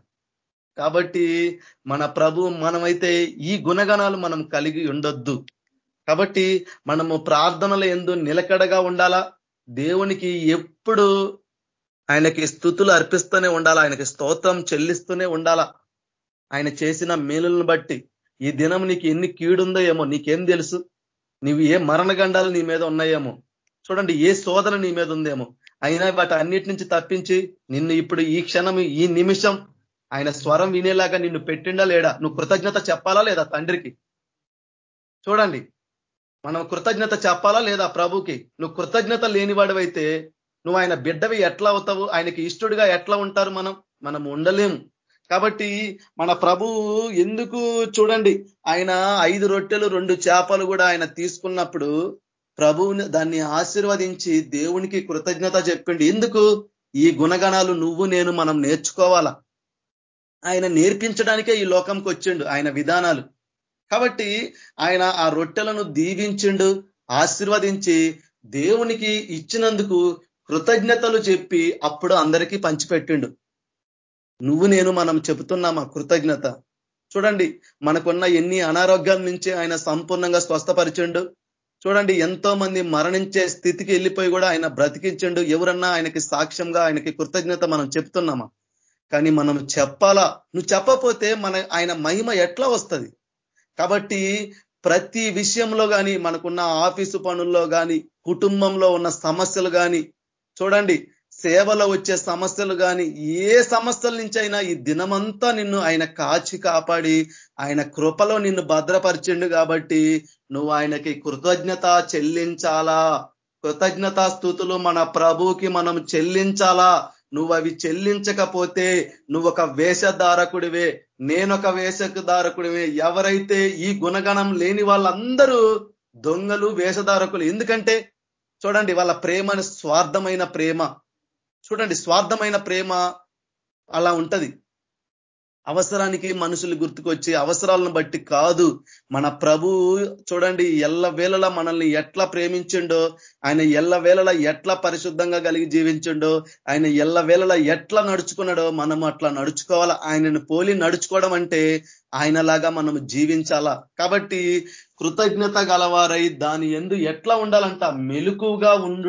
కాబట్టి మన ప్రభు మనమైతే ఈ గుణగణాలు మనం కలిగి ఉండొద్దు. కాబట్టి మనము ప్రార్థనల ఎందు నిలకడగా ఉండాలా? దేవునికి ఎప్పుడు ఆయనకి స్థుతులు అర్పిస్తూనే ఉండాలా? ఆయనకి స్తోత్రం చెల్లిస్తూనే ఉండాలా? ఆయన చేసిన మేలులను బట్టి ఈ దినం నీకు ఎన్ని కీడుందో ఏమో నీకేం తెలుసు? నీవు ఏ మరణగండాలు నీ మీద ఉన్నాయేమో? చూడండి ఏ శోధన నీ మీద ఉందేమో? అయినా వాటి అన్నిటి నుంచి తప్పించి నిన్ను ఇప్పుడు ఈ క్షణం ఈ నిమిషం ఆయన స్వరం వినేలాగా నిన్ను పెట్టిండా లేడా? నువ్వు కృతజ్ఞత చెప్పాలా లేదా తండ్రికి? చూడండి మనం కృతజ్ఞత చెప్పాలా లేదా ప్రభుకి? నువ్వు కృతజ్ఞత లేనివాడివైతే నువ్వు ఆయన బిడ్డవి ఎట్లా అవుతావు? ఆయనకి ఇష్టడుగా ఎట్లా ఉంటారు మనం? మనం ఉండలేము కాబట్టి మన ప్రభు ఎందుకు చూడండి ఆయన ఐదు రొట్టెలు రెండు చేపలు కూడా ఆయన తీసుకున్నప్పుడు ప్రభువుని దాన్ని ఆశీర్వదించి దేవునికి కృతజ్ఞత చెప్పిండి. ఎందుకు? ఈ గుణగణాలు నువ్వు నేను మనం నేర్చుకోవాలా? ఆయన నేర్పించడానికే ఈ లోకంకి వచ్చిండు ఆయన విధానాలు. కాబట్టి ఆయన ఆ రొట్టెలను దీవించిండు ఆశీర్వదించి దేవునికి ఇచ్చినందుకు కృతజ్ఞతలు చెప్పి అప్పుడు అందరికీ పంచిపెట్టిండు. నువ్వు నేను మనం చెబుతున్నామా కృతజ్ఞత? చూడండి మనకున్న ఎన్ని అనారోగ్యాల నుంచి ఆయన సంపూర్ణంగా స్వస్థపరిచిండు. చూడండి ఎంతో మంది మరణించే స్థితికి వెళ్ళిపోయి కూడా ఆయన బ్రతికించండు. ఎవరన్నా ఆయనకి సాక్ష్యంగా ఆయనకి కృతజ్ఞత మనం చెప్తున్నామా? కానీ మనం చెప్పాలా? నువ్వు చెప్పపోతే మన ఆయన మహిమ ఎట్లా వస్తుంది? కాబట్టి ప్రతి విషయంలో కానీ మనకున్న ఆఫీసు పనుల్లో కానీ కుటుంబంలో ఉన్న సమస్యలు కానీ చూడండి సేవలో వచ్చే సమస్యలు కానీ ఏ సమస్యల నుంచి అయినా ఈ దినమంతా నిన్ను ఆయన కాచి కాపాడి ఆయన కృపలో నిన్ను భద్రపరిచిండు కాబట్టి నువ్వు ఆయనకి కృతజ్ఞత చెల్లించాలా? కృతజ్ఞతా స్థుతులు మన ప్రభుకి మనం చెల్లించాలా? నువ్వు అవి చెల్లించకపోతే నువ్వు ఒక వేషధారకుడివే. నేనొక వేషధారకుడివే ఎవరైతే ఈ గుణగణం లేని వాళ్ళందరూ దొంగలు వేషధారకులు. ఎందుకంటే చూడండి వాళ్ళ ప్రేమ స్వార్థమైన ప్రేమ. చూడండి స్వార్థమైన ప్రేమ అలా ఉంటది. అవసరానికి మనుషులు గుర్తుకొచ్చి అవసరాలను బట్టి కాదు. మన ప్రభు చూడండి ఎల్ల వేళలా మనల్ని ఎట్లా ప్రేమించిండో ఆయన ఎల్ల వేళలా ఎట్లా పరిశుద్ధంగా కలిగి జీవించిండో ఆయన ఎల్ల వేళలా ఎట్లా నడుచుకున్నాడో మనం అట్లా నడుచుకోవాలా? ఆయనను పోలి నడుచుకోవడం అంటే ఆయనలాగా మనం జీవించాలా? కాబట్టి కృతజ్ఞత గలవారై దాని ఎందు ఎట్లా ఉండాలంట? మెలుకుగా ఉండు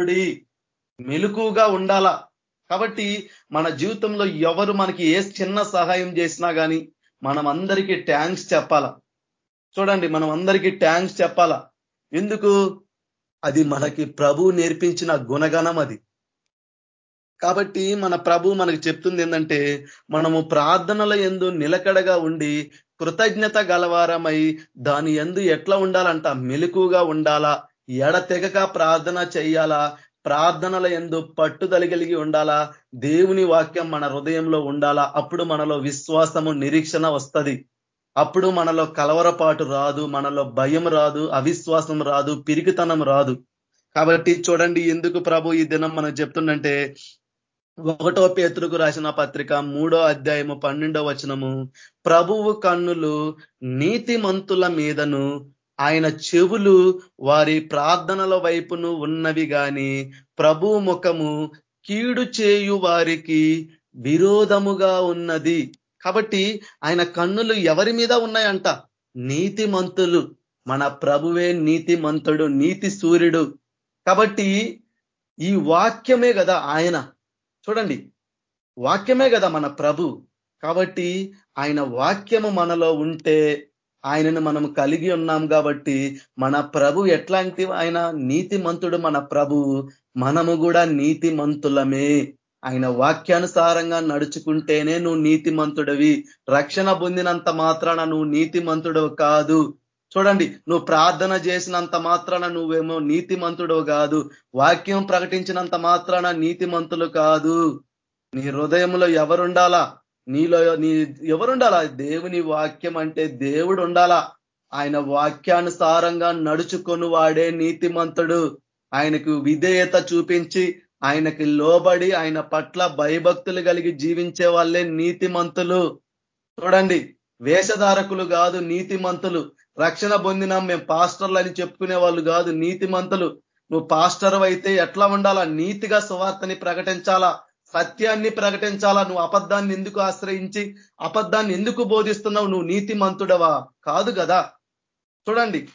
మెలుకుగా ఉండాలా? కాబట్టి మన జీవితంలో ఎవరు మనకి ఏ చిన్న సహాయం చేసినా కానీ మనం అందరికీ ట్యాంక్స్ చెప్పాలా? చూడండి మనం అందరికీ ట్యాంక్స్ చెప్పాలా? ఎందుకు? అది మనకి ప్రభు నేర్పించిన గుణగణం అది. కాబట్టి మన ప్రభు మనకు చెప్తుంది ఏంటంటే మనము ప్రార్థనల ఎందు నిలకడగా ఉండి కృతజ్ఞత గలవారమై దాని ఎందు ఎట్లా ఉండాలంట? మెలకుగా ఉండాలా? ఎడతెగక ప్రార్థన చేయాలా ప్రార్థనల ఎందు పట్టుదల కలిగి ఉండాలా? దేవుని వాక్యం మన హృదయంలో ఉండాలా? అప్పుడు మనలో విశ్వాసము నిరీక్షణ వస్తుంది. అప్పుడు మనలో కలవరపాటు రాదు మనలో భయం రాదు అవిశ్వాసం రాదు పిరికితనం రాదు. కాబట్టి చూడండి ఎందుకు ప్రభు ఈ దినం మనం చెప్తుండంటే ఒకటో పేతురుకు రాసిన పత్రిక మూడో అధ్యాయము పన్నెండో వచనము ప్రభువు కన్నులు నీతిమంతుల మీదను ఆయన చెవులు వారి ప్రార్థనల వైపును ఉన్నవి గాని ప్రభు ముఖము కీడు చేయు వారికి విరోధముగా ఉన్నది. కాబట్టి ఆయన కన్నులు ఎవరి మీద ఉన్నాయంట? నీతిమంతులు. మన ప్రభువే నీతిమంతుడు నీతి సూర్యుడు. కాబట్టి ఈ వాక్యమే కదా ఆయన. చూడండి వాక్యమే కదా మన ప్రభు. కాబట్టి ఆయన వాక్యము మనలో ఉంటే ఆయనను మనం కలిగి ఉన్నాం కాబట్టి మన ప్రభు ఎట్లాంటి ఆయన? నీతి మంతుడు మన ప్రభు. మనము కూడా నీతి మంతులమే ఆయన వాక్యానుసారంగా నడుచుకుంటేనే నువ్వు నీతి మంతుడవి రక్షణ పొందినంత మాత్రాన నువ్వు నీతిమంతుడు కాదు. చూడండి నువ్వు ప్రార్థన చేసినంత మాత్రాన నువ్వేమో నీతిమంతుడు కాదు. వాక్యం ప్రకటించినంత మాత్రాన నీతిమంతులు కాదు. నీ హృదయంలో ఎవరుండాలా? నీలో నీ ఎవరుండాలా? దేవుని వాక్యం అంటే దేవుడు ఉండాలా ఆయన వాక్యానుసారంగా నడుచుకొని వాడే నీతిమంతుడు. ఆయనకు విధేయత చూపించి ఆయనకి లోబడి ఆయన పట్ల భయభక్తులు కలిగి జీవించే వాళ్ళే నీతిమంతులు. చూడండి వేషధారకులు కాదు నీతిమంతులు. రక్షణ పొందిన మేము పాస్టర్లు అని చెప్పుకునే వాళ్ళు కాదు నీతిమంతులు. నువ్వు పాస్టర్ అయితే ఎట్లా ఉండాలా? నీతిగా సువార్తని ప్రకటించాలా? సత్యాన్ని ప్రకటించాలా? నువ్వు అబద్ధాన్ని ఎందుకు ఆశ్రయించి అబద్ధాన్ని ఎందుకు బోధిస్తున్నావు? నువ్వు నీతిమంతుడవా? కాదు కదా. చూడండి.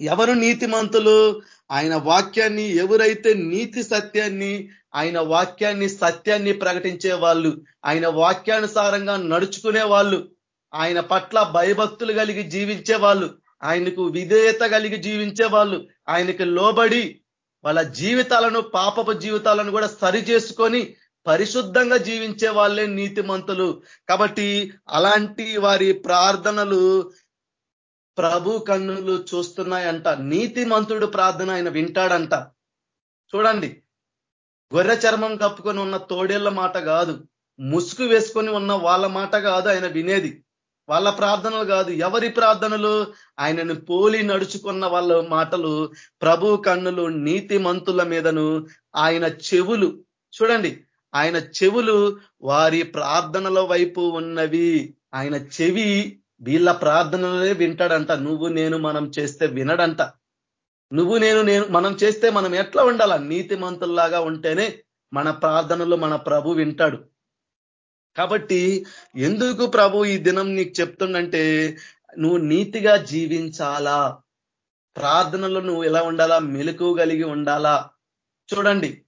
ఎవరు నీతిమంతులు? ఆయన వాక్యాన్ని ఎవరైతే నీతి సత్యాన్ని ఆయన వాక్యాన్ని సత్యాన్ని ప్రకటించే వాళ్ళు ఆయన వాక్యానుసారంగా నడుచుకునే వాళ్ళు ఆయన పట్ల భయభక్తులు కలిగి జీవించే వాళ్ళు ఆయనకు విధేయత కలిగి జీవించే వాళ్ళు ఆయనకి లోబడి వాళ్ళ జీవితాలను పాపపు జీవితాలను కూడా సరి చేసుకొని పరిశుద్ధంగా జీవించే వాళ్ళే నీతిమంతులు. కాబట్టి అలాంటి వారి ప్రార్థనలు ప్రభు కన్నులు చూస్తున్నాయంట. నీతిమంతుడు ప్రార్థన ఆయన వింటాడంట. చూడండి గొర్రె చర్మం కప్పుకొని ఉన్న తోడేళ్ళ మాట కాదు ముసుగు వేసుకొని ఉన్న వాళ్ళ మాట కాదు ఆయన వినేది. వాళ్ళ ప్రార్థనలు కాదు ఎవరి ప్రార్థనలు? ఆయనను పోలి నడుచుకున్న వాళ్ళ మాటలు ప్రభు కన్నులు నీతి మంతుల మీదను ఆయన చెవులు. చూడండి ఆయన చెవులు వారి ప్రార్థనల వైపు ఉన్నవి. ఆయన చెవి వీళ్ళ ప్రార్థనలే వింటాడంట. నువ్వు నేను మనం చేస్తే వినడంట. నువ్వు నేను నేను మనం చేస్తే మనం ఎట్లా ఉండాలా? నీతిమంతుల్లాగా ఉంటేనే మన ప్రార్థనలు మన ప్రభు వింటాడు. కాబట్టి ఎందుకు ప్రభు ఈ దినం నీకు చెప్తుండంటే నువ్వు నీతిగా జీవించాలా? ప్రార్థనలో నువ్వు ఎలా ఉండాలా? మెలకు కలిగి ఉండాలా? చూడండి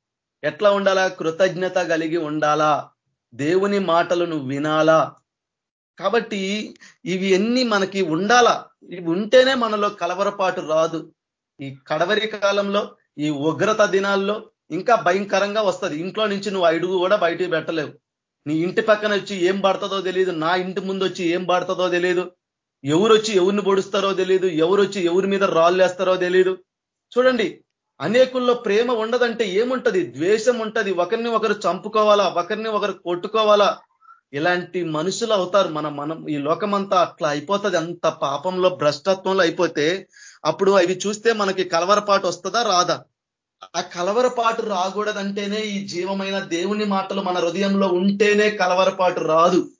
ఎట్లా ఉండాలా? కృతజ్ఞత కలిగి ఉండాలా? దేవుని మాటలు నువ్వు వినాలా? కాబట్టి ఇవి ఎన్ని మనకి ఉండాలా? ఇవి ఉంటేనే మనలో కలవరపాటు రాదు. ఈ కడవరి కాలంలో ఈ ఉగ్రత దినాల్లో ఇంకా భయంకరంగా వస్తుంది. ఇంట్లో నుంచి నువ్వు అడుగు కూడా బయటికి పెట్టలేవు. నీ ఇంటి పక్కన వచ్చి ఏం పడుతుందో తెలియదు నా ఇంటి ముందు వచ్చి ఏం పడుతుందో తెలియదు ఎవరు వచ్చి ఎవరిని పొడుస్తారో తెలియదు ఎవరు వచ్చి ఎవరి మీద రాళ్ళు వేస్తారో తెలియదు చూడండి అనేకుల్లో ప్రేమ ఉండదంటే ఏముంటది? ద్వేషం ఉంటది. ఒకరిని ఒకరు చంపుకోవాలా? ఒకరిని ఒకరు కొట్టుకోవాలా? ఇలాంటి మనుషులు అవుతారు మన మనం ఈ లోకమంతా అట్లా అయిపోతుంది. అంత పాపంలో భ్రష్టత్వంలో అయిపోతే అప్పుడు అవి చూస్తే మనకి కలవరపాటు వస్తుందా? రాదా? ఆ కలవరపాటు రాకూడదంటేనే ఈ జీవమైన దేవుని మాటలు మన హృదయంలో ఉంటేనే కలవరపాటు రాదు.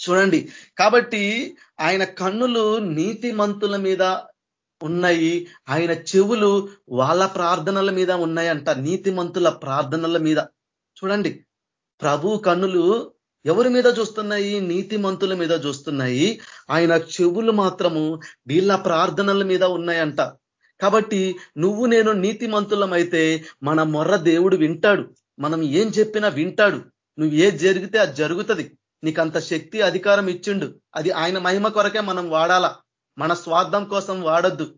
చూడండి కాబట్టి ఆయన కన్నులు నీతి మంతుల మీద ఉన్నాయి ఆయన చెవులు వాళ్ళ ప్రార్థనల మీద ఉన్నాయంట నీతి మంతుల ప్రార్థనల మీద. చూడండి ప్రభు కన్నులు ఎవరి మీద చూస్తున్నాయి? నీతి మంతుల మీద చూస్తున్నాయి. ఆయన చెవులు మాత్రము వీళ్ళ ప్రార్థనల మీద ఉన్నాయంట. కాబట్టి నువ్వు నేను నీతిమంతులమైతే మన మొర్ర దేవుడు వింటాడు. మనం ఏం చెప్పినా వింటాడు. నువ్వు ఏది జరిగితే అది జరుగుతుంది. నీకంత శక్తి అధికారం ఇచ్చిండు. అది ఆయన మహిమ కొరకే మనం వాడాలా. మన స్వార్థం కోసం వాడొద్దు.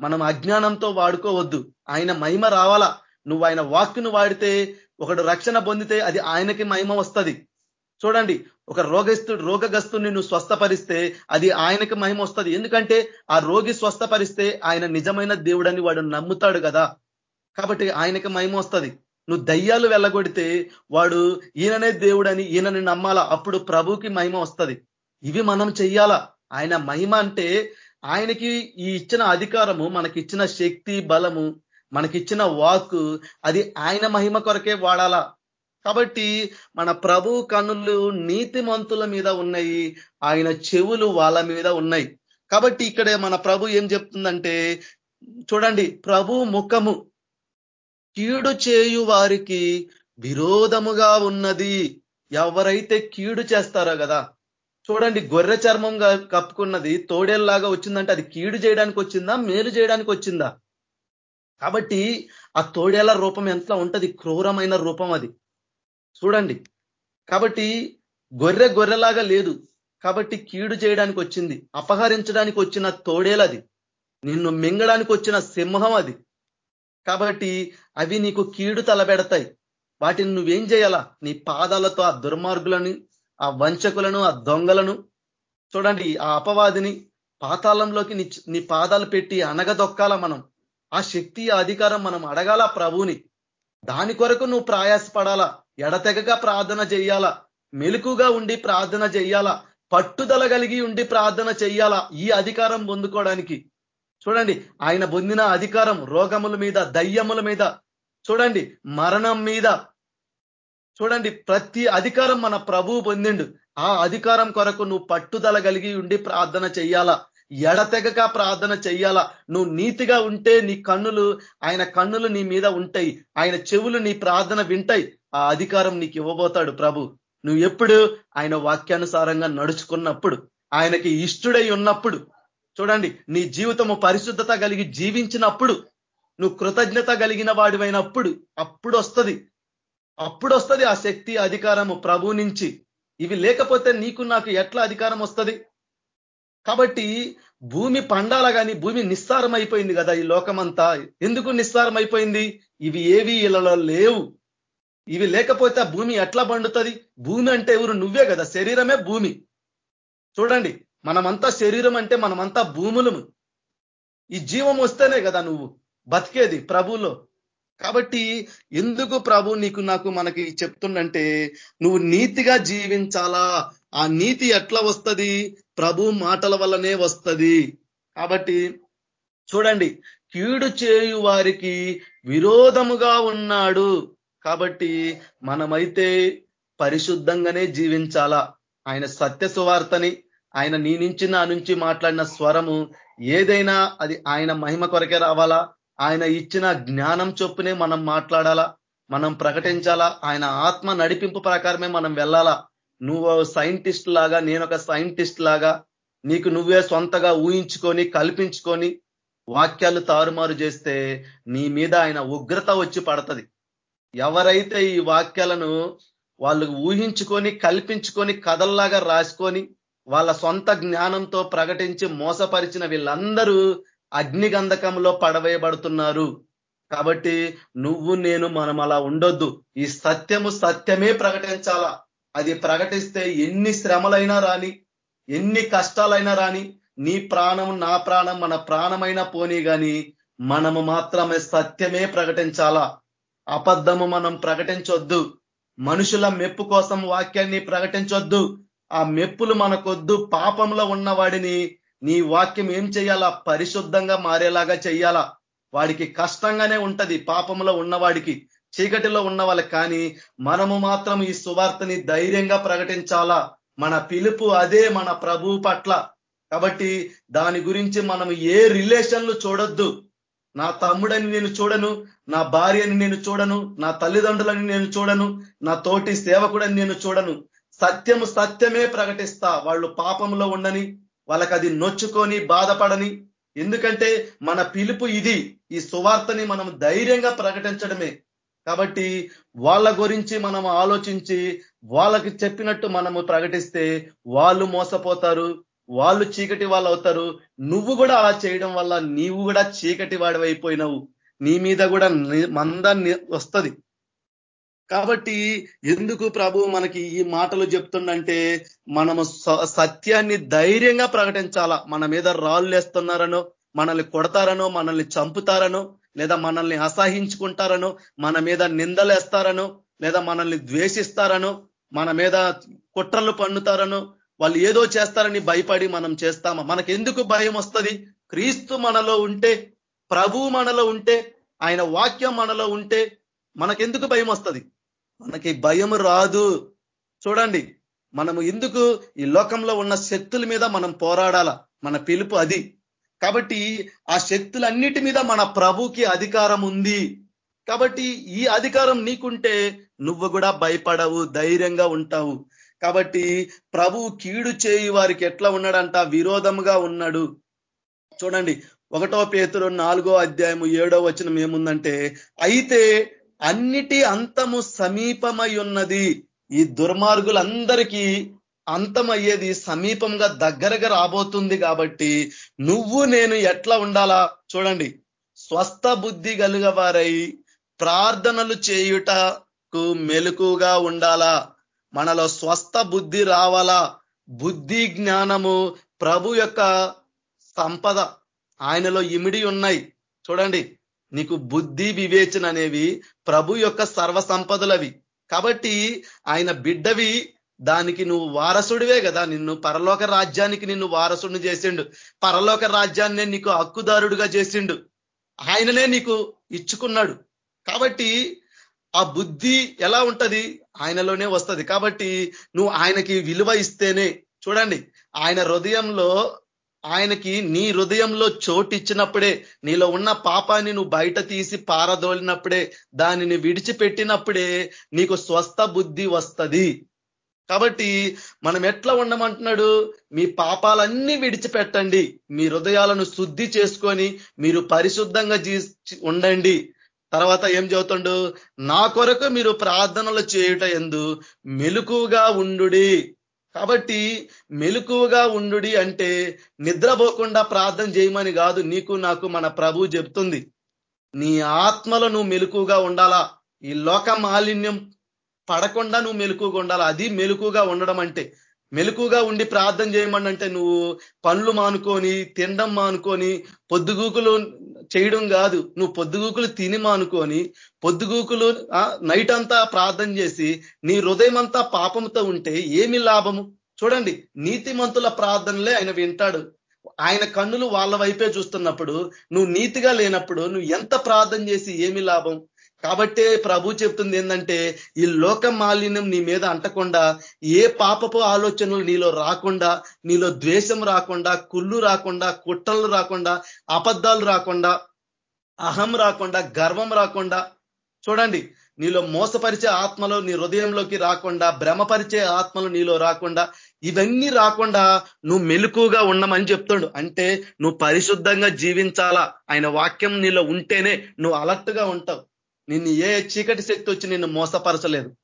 మనం అజ్ఞానంతో వాడుకోవద్దు. ఆయన మహిమ రావాలా. నువ్వు ఆయన వాక్ను వాడితే ఒకడు రక్షణ పొందితే అది ఆయనకి మహిమ వస్తుంది. చూడండి ఒక రోగస్తుడు రోగగస్తుని నువ్వు స్వస్థపరిస్తే అది ఆయనకి మహిమ వస్తుంది. ఎందుకంటే ఆ రోగి స్వస్థపరిస్తే ఆయన నిజమైన దేవుడని వాడు నమ్ముతాడు కదా. కాబట్టి ఆయనకి మహిమ వస్తుంది. నువ్వు దయ్యాలు వెళ్ళగొడితే వాడు ఈయననే దేవుడని ఈయనని నమ్మాలా? అప్పుడు ప్రభుకి మహిమ వస్తుంది. ఇవి మనం చెయ్యాలా? ఆయన మహిమ అంటే ఆయనకి ఈ ఇచ్చిన అధికారము మనకిచ్చిన శక్తి బలము మనకిచ్చిన వాక్ అది ఆయన మహిమ కొరకే వాడాలా? కాబట్టి మన ప్రభు కన్నులు నీతిమంతుల మీద ఉన్నాయి. ఆయన చెవులు వాళ్ళ మీద ఉన్నాయి. కాబట్టి ఇక్కడ మన ప్రభు ఏం చెప్తుందంటే చూడండి ప్రభు ముఖము కీడు చేయు వారికి విరోధముగా ఉన్నది. ఎవరైతే కీడు చేస్తారో కదా చూడండి గొర్రె చర్మం కప్పుకున్నది తోడేల్లాగా వచ్చిందంటే అది కీడు చేయడానికి వచ్చిందా మేలు చేయడానికి వచ్చిందా? కాబట్టి ఆ తోడేళ్ళ రూపం ఎంత ఉంటది? క్రూరమైన రూపం అది. చూడండి. కాబట్టి గొర్రె గొర్రెలాగా లేదు. కాబట్టి కీడు చేయడానికి వచ్చింది. అపహరించడానికి వచ్చిన తోడేలది. నిన్ను మింగడానికి వచ్చిన సింహం అది. కాబట్టి అవి నీకు కీడు తలబెడతాయి. వాటిని నువ్వేం చేయాలా? నీ పాదాలతో ఆ దుర్మార్గులని ఆ వంచకులను ఆ దొంగలను చూడండి ఆ అపవాదిని పాతాళంలోకి నీ పాదాలు పెట్టి అనగదొక్కాల మనం? ఆ శక్తి ఆ అధికారం మనం అడగాల ప్రభుని దాని కొరకు నువ్వు ప్రయాసపడాలా? ఎడతెగగా ప్రార్థన చేయాలా మెలుకుగా ఉండి ప్రార్థన చేయాలా పట్టుదల కలిగి ఉండి ప్రార్థన చేయాలా ఈ అధికారం పొందుకోవడానికి. చూడండి ఆయన పొందిన అధికారం రోగముల మీద దయ్యముల మీద చూడండి మరణం మీద. చూడండి ప్రతి అధికారం మన ప్రభువు పొందిండు. ఆ అధికారం కొరకు నువ్వు పట్టుదల కలిగి ఉండి ప్రార్థన చెయ్యాలా ఎడతెగక ప్రార్థన చెయ్యాలా. నువ్వు నీతిగా ఉంటే నీ కన్నులు ఆయన కన్నులు నీ మీద ఉంటాయి. ఆయన చెవులు నీ ప్రార్థన వింటాయి. ఆ అధికారం నీకు ఇవ్వబోతాడు ప్రభు. నువ్వు ఎప్పుడు ఆయన వాక్యానుసారంగా నడుచుకున్నప్పుడు ఆయనకి ఇష్టడై ఉన్నప్పుడు చూడండి నీ జీవితము పరిశుద్ధత కలిగి జీవించినప్పుడు నువ్వు కృతజ్ఞత కలిగిన వాడివైనప్పుడు అప్పుడు వస్తుంది అప్పుడు వస్తుంది ఆ శక్తి అధికారము ప్రభు నుంచి. ఇవి లేకపోతే నీకు నాకు ఎట్లా అధికారం వస్తుంది? కాబట్టి భూమి పండాల కానీ భూమి నిస్సారం అయిపోయింది కదా ఈ లోకమంతా. ఎందుకు నిస్సారం అయిపోయింది ఇవి ఏవి ఇళ్ళలో లేవు. ఇవి లేకపోతే ఆ భూమి ఎట్లా పండుతుంది? భూమి అంటే ఎవరు? నువ్వే కదా. శరీరమే భూమి. చూడండి మనమంతా శరీరం అంటే మనమంతా భూములము. ఈ జీవం వస్తేనే కదా నువ్వు బతికేది ప్రభులో కాబట్టి ఎందుకు ప్రభు నీకు నాకు మనకి చెప్తుండంటే నువ్వు నీతిగా జీవించాలా? ఆ నీతి ఎట్లా వస్తుంది? ప్రభు మాటల వల్లనే వస్తుంది. కాబట్టి చూడండి కీడు చేయు వారికి విరోధముగా ఉన్నాడు. కాబట్టి మనమైతే పరిశుద్ధంగానే జీవించాలా? ఆయన సత్య సువార్తని ఆయన నీ నుంచి నా నుంచి మాట్లాడిన స్వరము ఏదైనా అది ఆయన మహిమ కొరకే రావాలా? ఆయన ఇచ్చిన జ్ఞానం చొప్పునే మనం మాట్లాడాలా? మనం ప్రకటించాలా? ఆయన ఆత్మ నడిపింపు ప్రకారమే మనం వెళ్ళాలా? నువ్వు సైంటిస్ట్ లాగా నేను ఒక సైంటిస్ట్ లాగా నీకు నువ్వే సొంతగా ఊహించుకొని కల్పించుకొని వాక్యాలు తారుమారు చేస్తే నీ మీద ఆయన ఉగ్రత వచ్చి పడుతుంది. ఎవరైతే ఈ వాక్యాలను వాళ్ళు ఊహించుకొని కల్పించుకొని కథల్లాగా రాసుకొని వాళ్ళ సొంత జ్ఞానంతో ప్రకటించి మోసపరిచిన వీళ్ళందరూ అగ్నిగంధకంలో పడవేయబడుతున్నారు. కాబట్టి నువ్వు నేను మనం అలా ఉండొద్దు. ఈ సత్యము సత్యమే ప్రకటించాలా? అది ప్రకటిస్తే ఎన్ని శ్రమలైనా రాని ఎన్ని కష్టాలైనా రాని నీ ప్రాణం నా ప్రాణం మన ప్రాణమైనా పోనీ గాని మనము మాత్రమే సత్యమే ప్రకటించాలా? అబద్ధము మనం ప్రకటించొద్దు. మనుషుల మెప్పు కోసం వాక్యాన్ని ప్రకటించొద్దు. ఆ మెప్పులు మనకొద్దు. పాపంలో ఉన్నవాడిని నీ వాక్యం ఏం చేయాలా పరిశుద్ధంగా మారేలాగా చెయ్యాలా? వాడికి కష్టంగానే ఉంటది పాపంలో ఉన్నవాడికి చీకటిలో ఉన్న వాళ్ళకి కానీ మనము మాత్రం ఈ సువార్తని ధైర్యంగా ప్రకటించాలా? మన పిలుపు అదే మన ప్రభు పట్ల. కాబట్టి దాని గురించి మనం ఏ రిలేషన్లు చూడొద్దు. నా తమ్ముడని నేను చూడను నా భార్యని నేను చూడను నా తల్లిదండ్రులని నేను చూడను నా తోటి సేవకుడని నేను చూడను. సత్యము సత్యమే ప్రకటిస్తా. వాళ్ళు పాపంలో ఉండని వాళ్ళకి అది నొచ్చుకొని బాధపడని. ఎందుకంటే మన పిలుపు ఇది. ఈ సువార్తని మనం ధైర్యంగా ప్రకటించడమే. కాబట్టి వాళ్ళ గురించి మనం ఆలోచించి వాళ్ళకి చెప్పినట్టు మనము ప్రకటిస్తే వాళ్ళు మోసపోతారు వాళ్ళు చీకటి వాళ్ళు అవుతారు నువ్వు కూడా అలా చేయడం వల్ల నీవు కూడా చీకటి వాడివైపోయినావు. నీ మీద కూడా మంద వస్తుంది. కాబట్టి ఎందుకు ప్రభు మనకి ఈ మాటలు చెప్తుండంటే మనము సత్యాన్ని ధైర్యంగా ప్రకటించాలా? మన మీద రాళ్ళు వేస్తున్నారనో మనల్ని కొడతారనో మనల్ని చంపుతారనో లేదా మనల్ని అసహించుకుంటారనో మన మీద నిందలేస్తారనో లేదా మనల్ని ద్వేషిస్తారనో మన మీద కుట్రలు పన్నుతారనో వాళ్ళు ఏదో చేస్తారని భయపడి మనం చేస్తామా? మనకెందుకు భయం వస్తుంది? క్రీస్తు మనలో ఉంటే ప్రభు మనలో ఉంటే ఆయన వాక్యం మనలో ఉంటే మనకెందుకు భయం వస్తుంది? మనకి భయం రాదు. చూడండి మనము ఎందుకు ఈ లోకంలో ఉన్న శక్తుల మీద మనం పోరాడాల? మన పిలుపు అది. కాబట్టి ఆ శక్తులన్నిటి మీద మన ప్రభుకి అధికారం ఉంది. కాబట్టి ఈ అధికారం నీకుంటే నువ్వు కూడా భయపడవు ధైర్యంగా ఉంటావు. కాబట్టి ప్రభు కీడు చేయి వారికి ఎట్లా ఉన్నాడంట? విరోధముగా ఉన్నాడు. చూడండి ఒకటో పేతురు నాలుగో అధ్యాయము ఏడో వచనం ఏముందంటే అయితే అన్నిటి అంతము సమీపమై ఉన్నది. ఈ దుర్మార్గులందరికీ అంతమయ్యేది సమీపంగా దగ్గరగా రాబోతుంది కాబట్టి నువ్వు నేను ఎట్లా ఉండాలా? చూడండి. స్వస్థ బుద్ధి గలుగవారై ప్రార్థనలు చేయుటకు మెలుకుగా ఉండాలా? మనలో స్వస్థ బుద్ధి రావాలా? బుద్ధి జ్ఞానము ప్రభు యొక్క సంపద ఆయనలో ఇమిడి ఉన్నాయి. చూడండి నీకు బుద్ధి వివేచన అనేవి ప్రభు యొక్క సర్వ సంపదలవి కాబట్టి ఆయన బిడ్డవి దానికి నువ్వు వారసుడివే కదా. నిన్ను పరలోక రాజ్యానికి నిన్ను వారసుడిని చేసిండు. పరలోక రాజ్యాన్నే నీకు హక్కుదారుడుగా చేసిండు. ఆయననే నీకు ఇచ్చుకున్నాడు. కాబట్టి ఆ బుద్ధి ఎలా ఉంటది? ఆయనలోనే వస్తుంది. కాబట్టి నువ్వు ఆయనకి విలువ ఇస్తేనే. చూడండి ఆయన హృదయంలో ఆయనకి నీ హృదయంలో చోటు ఇచ్చినప్పుడే నీలో ఉన్న పాపాన్ని నువ్వు బయట తీసి పారదోలినప్పుడే దానిని విడిచిపెట్టినప్పుడే నీకు స్వస్థ బుద్ధి వస్తుంది. కాబట్టి మనం ఎట్లా ఉండమంటున్నాడు? మీ పాపాలన్నీ విడిచిపెట్టండి. మీ హృదయాలను శుద్ధి చేసుకొని మీరు పరిశుద్ధంగా ఉండండి. తర్వాత ఏం చదువుతుండు? నా కొరకు మీరు ప్రార్థనలు చేయుట ఎందు మెలుకుగా ఉండుడి. కాబట్టి మెలుకువగా ఉండుడి అంటే నిద్రపోకుండా ప్రార్థన చేయమని కాదు నీకు నాకు మన ప్రభు చెప్తుంది. నీ ఆత్మలో నువ్వు మెలుకుగా ఉండాలా? ఈ లోక మాలిన్యం పడకుండా నువ్వు మెలుకువగా ఉండాలా? అది మెలుకువగా ఉండడం అంటే. మెలకుగా ఉండి ప్రార్థన చేయమని అంటే నువ్వు పనులు మానుకొని తినడం మానుకొని పొద్దుగూకులు చేయడం కాదు. నువ్వు పొద్దుగూకులు తిని మానుకొని పొద్దుగూకులు నైట్ అంతా ప్రార్థన చేసి నీ హృదయం అంతా పాపంతో ఉంటే ఏమి లాభము? చూడండి నీతిమంతుల ప్రార్థనలే ఆయన వింటాడు. ఆయన కన్నులు వాళ్ళ వైపే చూస్తున్నప్పుడు నువ్వు నీతిగా లేనప్పుడు నువ్వు ఎంత ప్రార్థన చేసి ఏమి లాభం? కాబట్టే ప్రభు చెప్తుంది ఏంటంటే ఈ లోక మాలిన్యం నీ మీద అంటకుండా ఏ పాపపు ఆలోచనలు నీలో రాకుండా నీలో ద్వేషం రాకుండా కుళ్ళు రాకుండా కుట్రలు రాకుండా అబద్ధాలు రాకుండా అహం రాకుండా గర్వం రాకుండా చూడండి నీలో మోసపరిచే ఆత్మలు నీ హృదయంలోకి రాకుండా భ్రమపరిచే ఆత్మలు నీలో రాకుండా ఇవన్నీ రాకుండా నువ్వు మెలుకుగా ఉండమని చెప్తుండు. అంటే నువ్వు పరిశుద్ధంగా జీవించాలా? ఆయన వాక్యం నీలో ఉంటేనే నువ్వు అలర్ట్గా ఉంటావు. నిన్ను ఏ చీకటి శక్తి వచ్చి నిన్ను మోసపరచలేదు.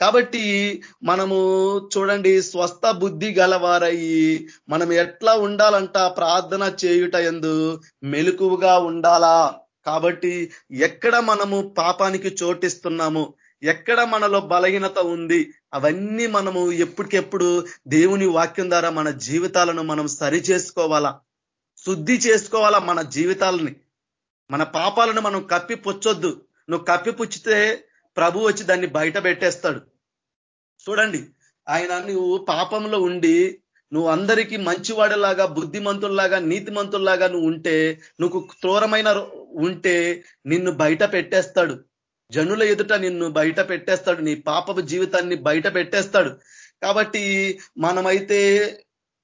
కాబట్టి మనము చూడండి స్వస్థ బుద్ధి గలవారయ్యి మనం ఎట్లా ఉండాలంట ప్రార్థన చేయుట ఎందు మెలుకువగా ఉండాలా? కాబట్టి ఎక్కడ మనము పాపానికి చోటిస్తున్నాము ఎక్కడ మనలో బలహీనత ఉంది అవన్నీ మనము ఎప్పటికెప్పుడు దేవుని వాక్యం ద్వారా మన జీవితాలను మనం సరి చేసుకోవాలా? శుద్ధి చేసుకోవాలా మన జీవితాలని? మన పాపాలను మనం కప్పి పొచ్చొద్దు. నువ్వు కప్పిపుచ్చితే ప్రభు వచ్చి దాన్ని బయట పెట్టేస్తాడు. చూడండి ఆయన నువ్వు పాపంలో ఉండి నువ్వు అందరికీ మంచివాడిలాగా బుద్ధిమంతుల్లాగా నీతిమంతుల్లాగా నువ్వు ఉంటే నువ్వు క్రూరమైన ఉంటే నిన్ను బయట పెట్టేస్తాడు. జనుల ఎదుట నిన్ను బయట పెట్టేస్తాడు. నీ పాపపు జీవితాన్ని బయట పెట్టేస్తాడు. కాబట్టి మనమైతే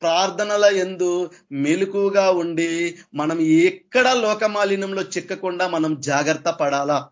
ప్రార్థనల ఎందు మెలుకుగా ఉండి మనం ఎక్కడ లోకమాలిన్యంలో చిక్కకుండా మనం జాగ్రత్త పడాలా?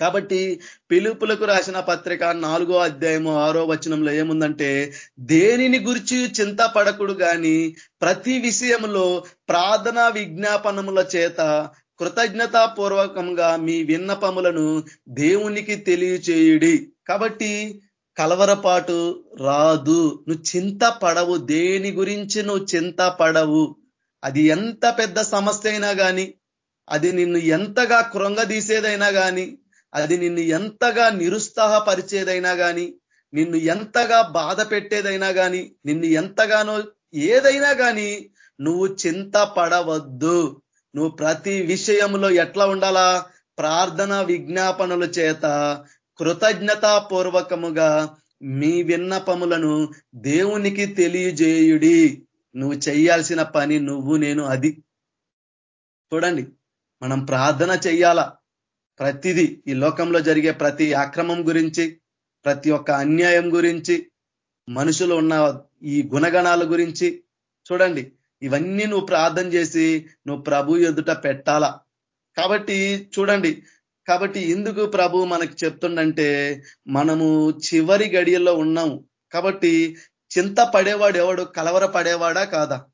కాబట్టి పిలుపులకు రాసిన పత్రిక నాలుగో అధ్యాయము ఆరో వచనంలో ఏముందంటే దేనిని గురించి చింతపడకుడు గాని ప్రతి విషయంలో ప్రార్థనా విజ్ఞాపనముల చేత కృతజ్ఞతాపూర్వకంగా మీ విన్నపములను దేవునికి తెలియచేయుడి. కాబట్టి కలవరపాటు రాదు. నువ్వు చింత పడవు దేని గురించి నువ్వు చింత పడవు అది ఎంత పెద్ద సమస్య అయినా కానీ అది నిన్ను ఎంతగా కృంగదీసేదైనా కానీ అది నిన్ను ఎంతగా నిరుత్సాహపరిచేదైనా కానీ నిన్ను ఎంతగా బాధ పెట్టేదైనా కానీ నిన్ను ఎంతగానో ఏదైనా కానీ నువ్వు చింత పడవద్దు నువ్వు ప్రతి విషయంలో ఎట్లా ఉండాలా? ప్రార్థన విజ్ఞాపనల చేత కృతజ్ఞతాపూర్వకముగా మీ విన్నపములను దేవునికి తెలియజేయుడి. నువ్వు చేయాల్సిన పని నువ్వు నేను అది. చూడండి మనం ప్రార్థన చెయ్యాలా? ప్రతిదీ ఈ లోకంలో జరిగే ప్రతి అక్రమం గురించి ప్రతి ఒక్క అన్యాయం గురించి మనుషులు ఉన్న ఈ గుణగణాల గురించి చూడండి. ఇవన్నీ నువ్వు ప్రార్థన చేసి నువ్వు ప్రభు ఎదుట పెట్టాలా. కాబట్టి చూడండి. కాబట్టి ఎందుకు ప్రభు మనకు చెప్తుండంటే మనము చివరి గడియల్లో ఉన్నాము. కాబట్టి చింత పడేవాడు ఎవడు? కలవర పడేవాడా కాదా?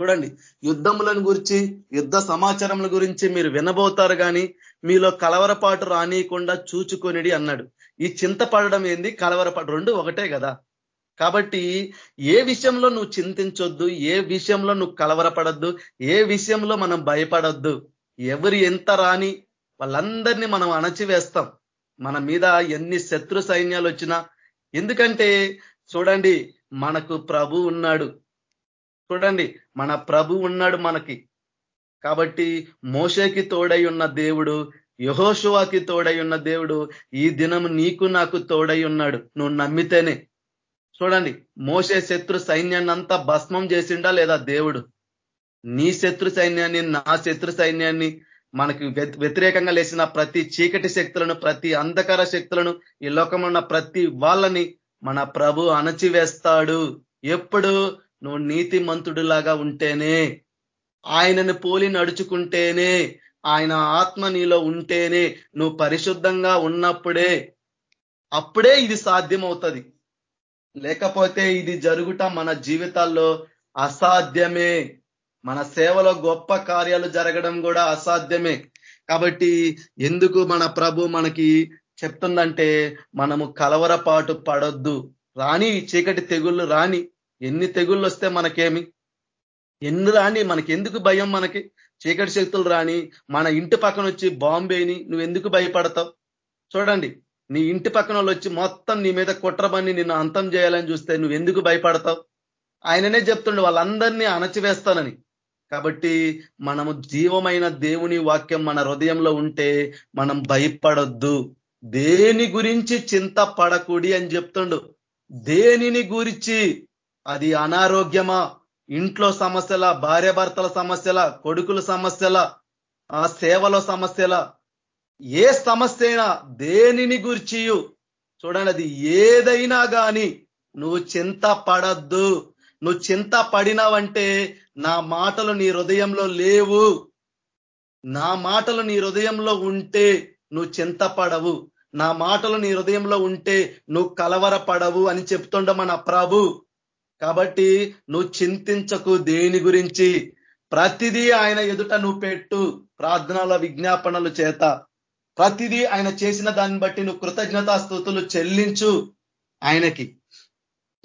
చూడండి. యుద్ధములను గురించి యుద్ధ సమాచారముల గురించి మీరు వినబోతారు కానీ మీలో కలవరపాటు రానియకుండా చూచుకొనిడి అన్నాడు. ఈ చింత పడడం ఏంది? కలవరపాటు రెండు ఒకటే కదా. కాబట్టి ఏ విషయంలో నువ్వు చింతించొద్దు ఏ విషయంలో నువ్వు కలవరపడద్దు ఏ విషయంలో మనం భయపడద్దు ఎవరు ఎంత రాని వాళ్ళందరినీ మనం అణచివేస్తాం. మన మీద ఎన్ని శత్రు సైన్యాలు వచ్చినా. ఎందుకంటే చూడండి మనకు ప్రభు ఉన్నాడు. చూడండి మన ప్రభు ఉన్నాడు మనకి. కాబట్టి మోషేకి తోడై ఉన్న దేవుడు యహోషువాకి తోడై ఉన్న దేవుడు ఈ దినం నీకు నాకు తోడై ఉన్నాడు. నువ్వు నమ్మితేనే. చూడండి మోసే శత్రు సైన్యాన్ని అంతా భస్మం చేసిండా లేదా దేవుడు? నీ శత్రు సైన్యాన్ని నా శత్రు సైన్యాన్ని మనకి వ్యతిరేకంగా లేచిన ప్రతి చీకటి శక్తులను ప్రతి అంధకార శక్తులను ఈ లోకంలో ప్రతి వాళ్ళని మన ప్రభు అణచివేస్తాడు. ఎప్పుడు? నువ్వు నీతి మంతుడులాగా ఉంటేనే. ఆయనను పోలి నడుచుకుంటేనే ఆయన ఆత్మ నీలో ఉంటేనే నువ్వు పరిశుద్ధంగా ఉన్నప్పుడే అప్పుడే ఇది సాధ్యమవుతుంది. లేకపోతే ఇది జరుగుట మన జీవితాల్లో అసాధ్యమే. మన సేవలో గొప్ప కార్యాలు జరగడం కూడా అసాధ్యమే. కాబట్టి ఎందుకు మన ప్రభు మనకి చెప్తుందంటే మనము కలవరపాటు పడొద్దు. రాని చీకటి తెగుళ్ళు రాని ఎన్ని తెగుళ్ళు వస్తే మనకేమి? ఎన్ని రాని మనకి ఎందుకు భయం మనకి? చీకటి శక్తులు రాని మన ఇంటి పక్కన వచ్చి బాంబేని నువ్వు ఎందుకు భయపడతావు? చూడండి నీ ఇంటి పక్కన వాళ్ళు వచ్చి మొత్తం నీ మీద కుట్రబన్ని నిన్ను అంతం చేయాలని చూస్తే నువ్వు ఎందుకు భయపడతావు? ఆయననే చెప్తుండే వాళ్ళందరినీ అణచివేస్తానని. కాబట్టి మనము జీవమైన దేవుని వాక్యం మన హృదయంలో ఉంటే మనం భయపడొద్దు. దేని గురించి చింత పడకూడి అని చెప్తుండు. దేనిని గురించి? అది అనారోగ్యమా? ఇంట్లో సమస్యల భార్య భర్తల సమస్యల కొడుకుల సమస్యల ఆ సేవల సమస్యల ఏ సమస్య అయినా దేనిని గుర్చియు? చూడండి అది ఏదైనా కానీ నువ్వు చింత పడద్దు. నువ్వు చింత పడినావంటే నా మాటలు నీ హృదయంలో లేవు. నా మాటలు నీ హృదయంలో ఉంటే నువ్వు చింతపడవు నా మాటలు నీ హృదయంలో ఉంటే నువ్వు కలవరపడవు అని చెప్తుండ మన ప్రభు. కాబట్టి నువ్వు చింతించకు దేని గురించి? ప్రతిదీ ఆయన ఎదుట నువ్వు పెట్టు ప్రార్థనల విజ్ఞాపనలు చేత. ప్రతిదీ ఆయన చేసిన దాన్ని బట్టి నువ్వు కృతజ్ఞతా స్థుతులు చెల్లించు ఆయనకి.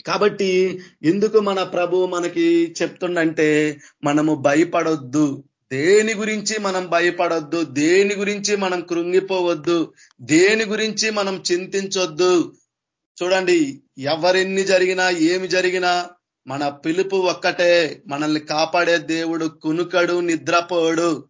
కాబట్టి ఎందుకు మన ప్రభు మనకి చెప్తుండంటే మనము భయపడొద్దు. దేని గురించి మనం భయపడొద్దు? దేని గురించి మనం కృంగిపోవద్దు? దేని గురించి మనం చింతించొద్దు? చూడండి ఎవరెన్ని జరిగినా ఏమి జరిగినా మన పిలుపు ఒక్కటే మనల్ని కాపాడే దేవుడు కునుకడు నిద్రపోడు.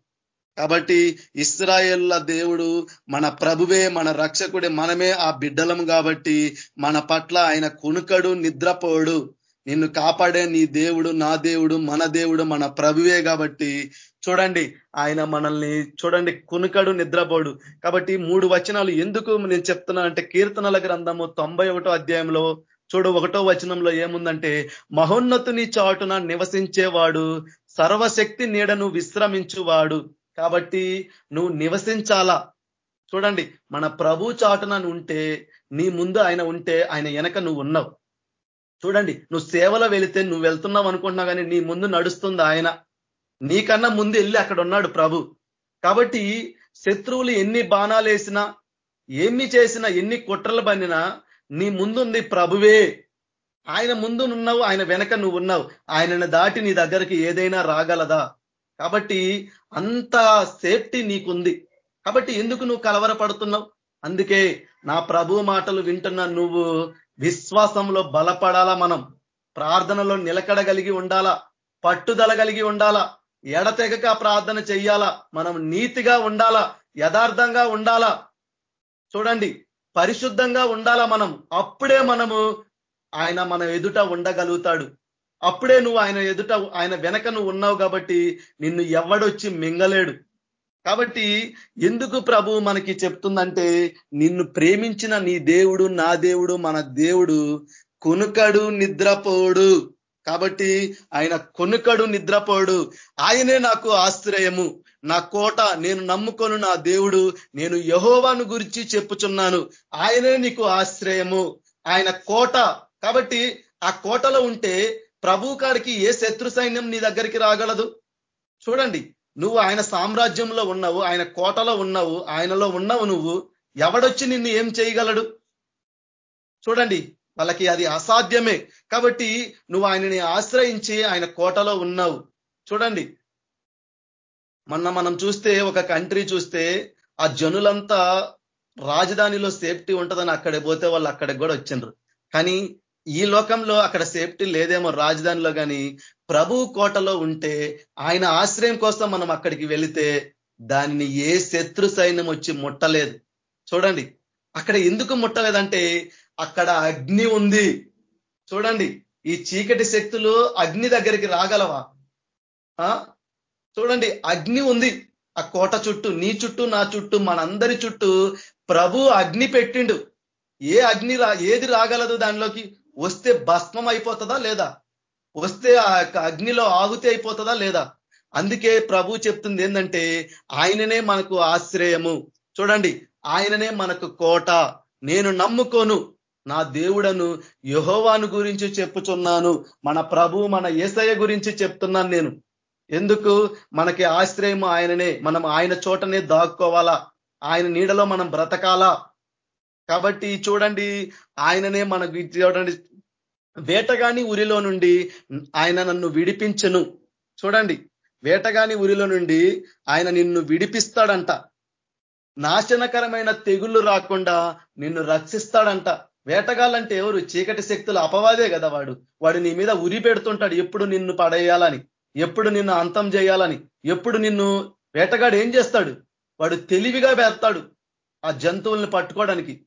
కాబట్టి ఇస్రాయేళ్ళ దేవుడు మన ప్రభువే మన రక్షకుడే మనమే ఆ బిడ్డలం కాబట్టి మన పట్ల ఆయన కునుకడు నిద్రపోడు. నిన్ను కాపాడే నీ దేవుడు నా దేవుడు మన దేవుడు మన ప్రభువే కాబట్టి చూడండి ఆయన మనల్ని చూడండి కునుకడు నిద్రపోడు. కాబట్టి మూడు వచనాలు ఎందుకు నేను చెప్తున్నా అంటే కీర్తనల గ్రంథము తొంభై అధ్యాయంలో చూడు ఒకటో వచనంలో ఏముందంటే మహోన్నతుని చాటున నివసించేవాడు సర్వశక్తి నీడను విశ్రమించువాడు. కాబట్టి నువ్వు నివసించాలా? చూడండి మన ప్రభు చాటున ఉంటే నీ ముందు ఆయన ఉంటే ఆయన వెనక నువ్వు ఉన్నావు. చూడండి నువ్వు సేవలో వెళితే నువ్వు వెళ్తున్నావు అనుకుంటున్నావు కానీ నీ ముందు నడుస్తుంది ఆయన. నీకన్నా ముందు వెళ్ళి అక్కడ ఉన్నాడు ప్రభు. కాబట్టి శత్రువులు ఎన్ని బాణాలు వేసినా ఏమి చేసినా ఎన్ని కుట్రలు బండినా నీ ముందుంది ప్రభువే. ఆయన ముందు నున్నావు ఆయన వెనక నువ్వు ఉన్నావు. ఆయనను దాటి నీ దగ్గరికి ఏదైనా రాగలదా? కాబట్టి అంత సేఫ్టీ నీకుంది. కాబట్టి ఎందుకు నువ్వు కలవరపడుతున్నావు? అందుకే నా ప్రభు మాటలు వింటున్న నువ్వు విశ్వాసంలో బలపడాలా మనం? ప్రార్థనలో నిలకడగలిగి ఉండాలా? పట్టుదల కలిగి ఉండాలా? ఎడతెగక ప్రార్థన చెయ్యాలా? మనం నీతిగా ఉండాలా? యథార్థంగా ఉండాలా? చూడండి పరిశుద్ధంగా ఉండాలా మనం? అప్పుడే మనము ఆయన మన ఎదుట ఉండగలుగుతాడు. అప్పుడే నువ్వు ఆయన ఎదుట ఆయన వెనక నువ్వు ఉన్నావు కాబట్టి నిన్ను ఎవడొచ్చి మింగలేడు. కాబట్టి ఎందుకు ప్రభు మనకి చెప్తుందంటే నిన్ను ప్రేమించిన నీ దేవుడు నా దేవుడు మన దేవుడు కొనుకడు నిద్రపోడు. కాబట్టి ఆయన కొనుకడు నిద్రపోడు. ఆయనే నాకు ఆశ్రయము. నా కోట నేను నమ్ముకొను నా దేవుడు. నేను యహోవాను గురించి చెప్పుచున్నాను. ఆయనే నీకు ఆశ్రయము. ఆయన కోట. కాబట్టి ఆ కోటలో ఉంటే ప్రభు కాడికి ఏ శత్రు సైన్యం నీ దగ్గరికి రాగలదు? చూడండి. నువ్వు ఆయన సామ్రాజ్యంలో ఉన్నావు ఆయన కోటలో ఉన్నావు ఆయనలో ఉన్నావు నువ్వు. ఎవడొచ్చి నిన్ను ఏం చేయగలడు? చూడండి వాళ్ళకి అది అసాధ్యమే. కాబట్టి నువ్వు ఆయనని ఆశ్రయించి ఆయన కోటలో ఉన్నావు. చూడండి మొన్న మనం చూస్తే ఒక కంట్రీ చూస్తే ఆ జనులంతా రాజధానిలో సేఫ్టీ ఉంటుందని అక్కడ పోతే వాళ్ళు అక్కడికి కూడా వచ్చిండ్రు. కానీ ఈ లోకంలో అక్కడ సేఫ్టీ లేదేమో రాజధానిలో కానీ ప్రభు కోటలో ఉంటే ఆయన ఆశ్రయం కోసం మనం అక్కడికి వెళితే దానిని ఏ శత్రు సైన్యం వచ్చి ముట్టలేదు. చూడండి అక్కడ ఎందుకు ముట్టలేదంటే అక్కడ అగ్ని ఉంది. చూడండి ఈ చీకటి శక్తులు అగ్ని దగ్గరికి రాగలవా? చూడండి అగ్ని ఉంది. ఆ కోట చుట్టూ నీ చుట్టూ నా చుట్టూ మనందరి చుట్టూ ప్రభు అగ్ని పెట్టిండు. ఏ అగ్ని ఏది రాగలదు దానిలోకి? వస్తే భస్మం అయిపోతుందా లేదా? వస్తే ఆ అగ్నిలో ఆహుతి అయిపోతుందా లేదా? అందుకే ప్రభు చెప్తుంది ఏంటంటే ఆయననే మనకు ఆశ్రయము. చూడండి ఆయననే మనకు కోట. నేను నమ్ముకోను. నా దేవుడను యహోవాను గురించి చెప్పుచున్నాను. మన ప్రభు మన ఏసయ గురించి చెప్తున్నాను నేను. ఎందుకు? మనకి ఆశ్రయం ఆయననే. మనం ఆయన చోటనే దాక్కోవాలా? ఆయన నీడలో మనం బ్రతకాలా? కాబట్టి చూడండి ఆయననే మనకు చూడండి వేటగాని ఉరిలో నుండి ఆయన నన్ను విడిపించను. చూడండి వేటగాని ఉరిలో నుండి ఆయన నిన్ను విడిపిస్తాడంట. నాశనకరమైన తెగుళ్ళు రాకుండా నిన్ను రక్షిస్తాడంట. వేటగాళ్ళంటే ఎవరు? చీకటి శక్తులు అపవాదే కదా వాడు. వాడు నీ మీద ఉరి పెడుతుంటాడు. ఎప్పుడు నిన్ను పడేయాలని? ఎప్పుడు నిన్ను అంతం చేయాలని? ఎప్పుడు నిన్ను వేటగాడు ఏం చేస్తాడు? వాడు తెలివిగా పెడతాడు ఆ జంతువుల్ని పట్టుకోవడానికి.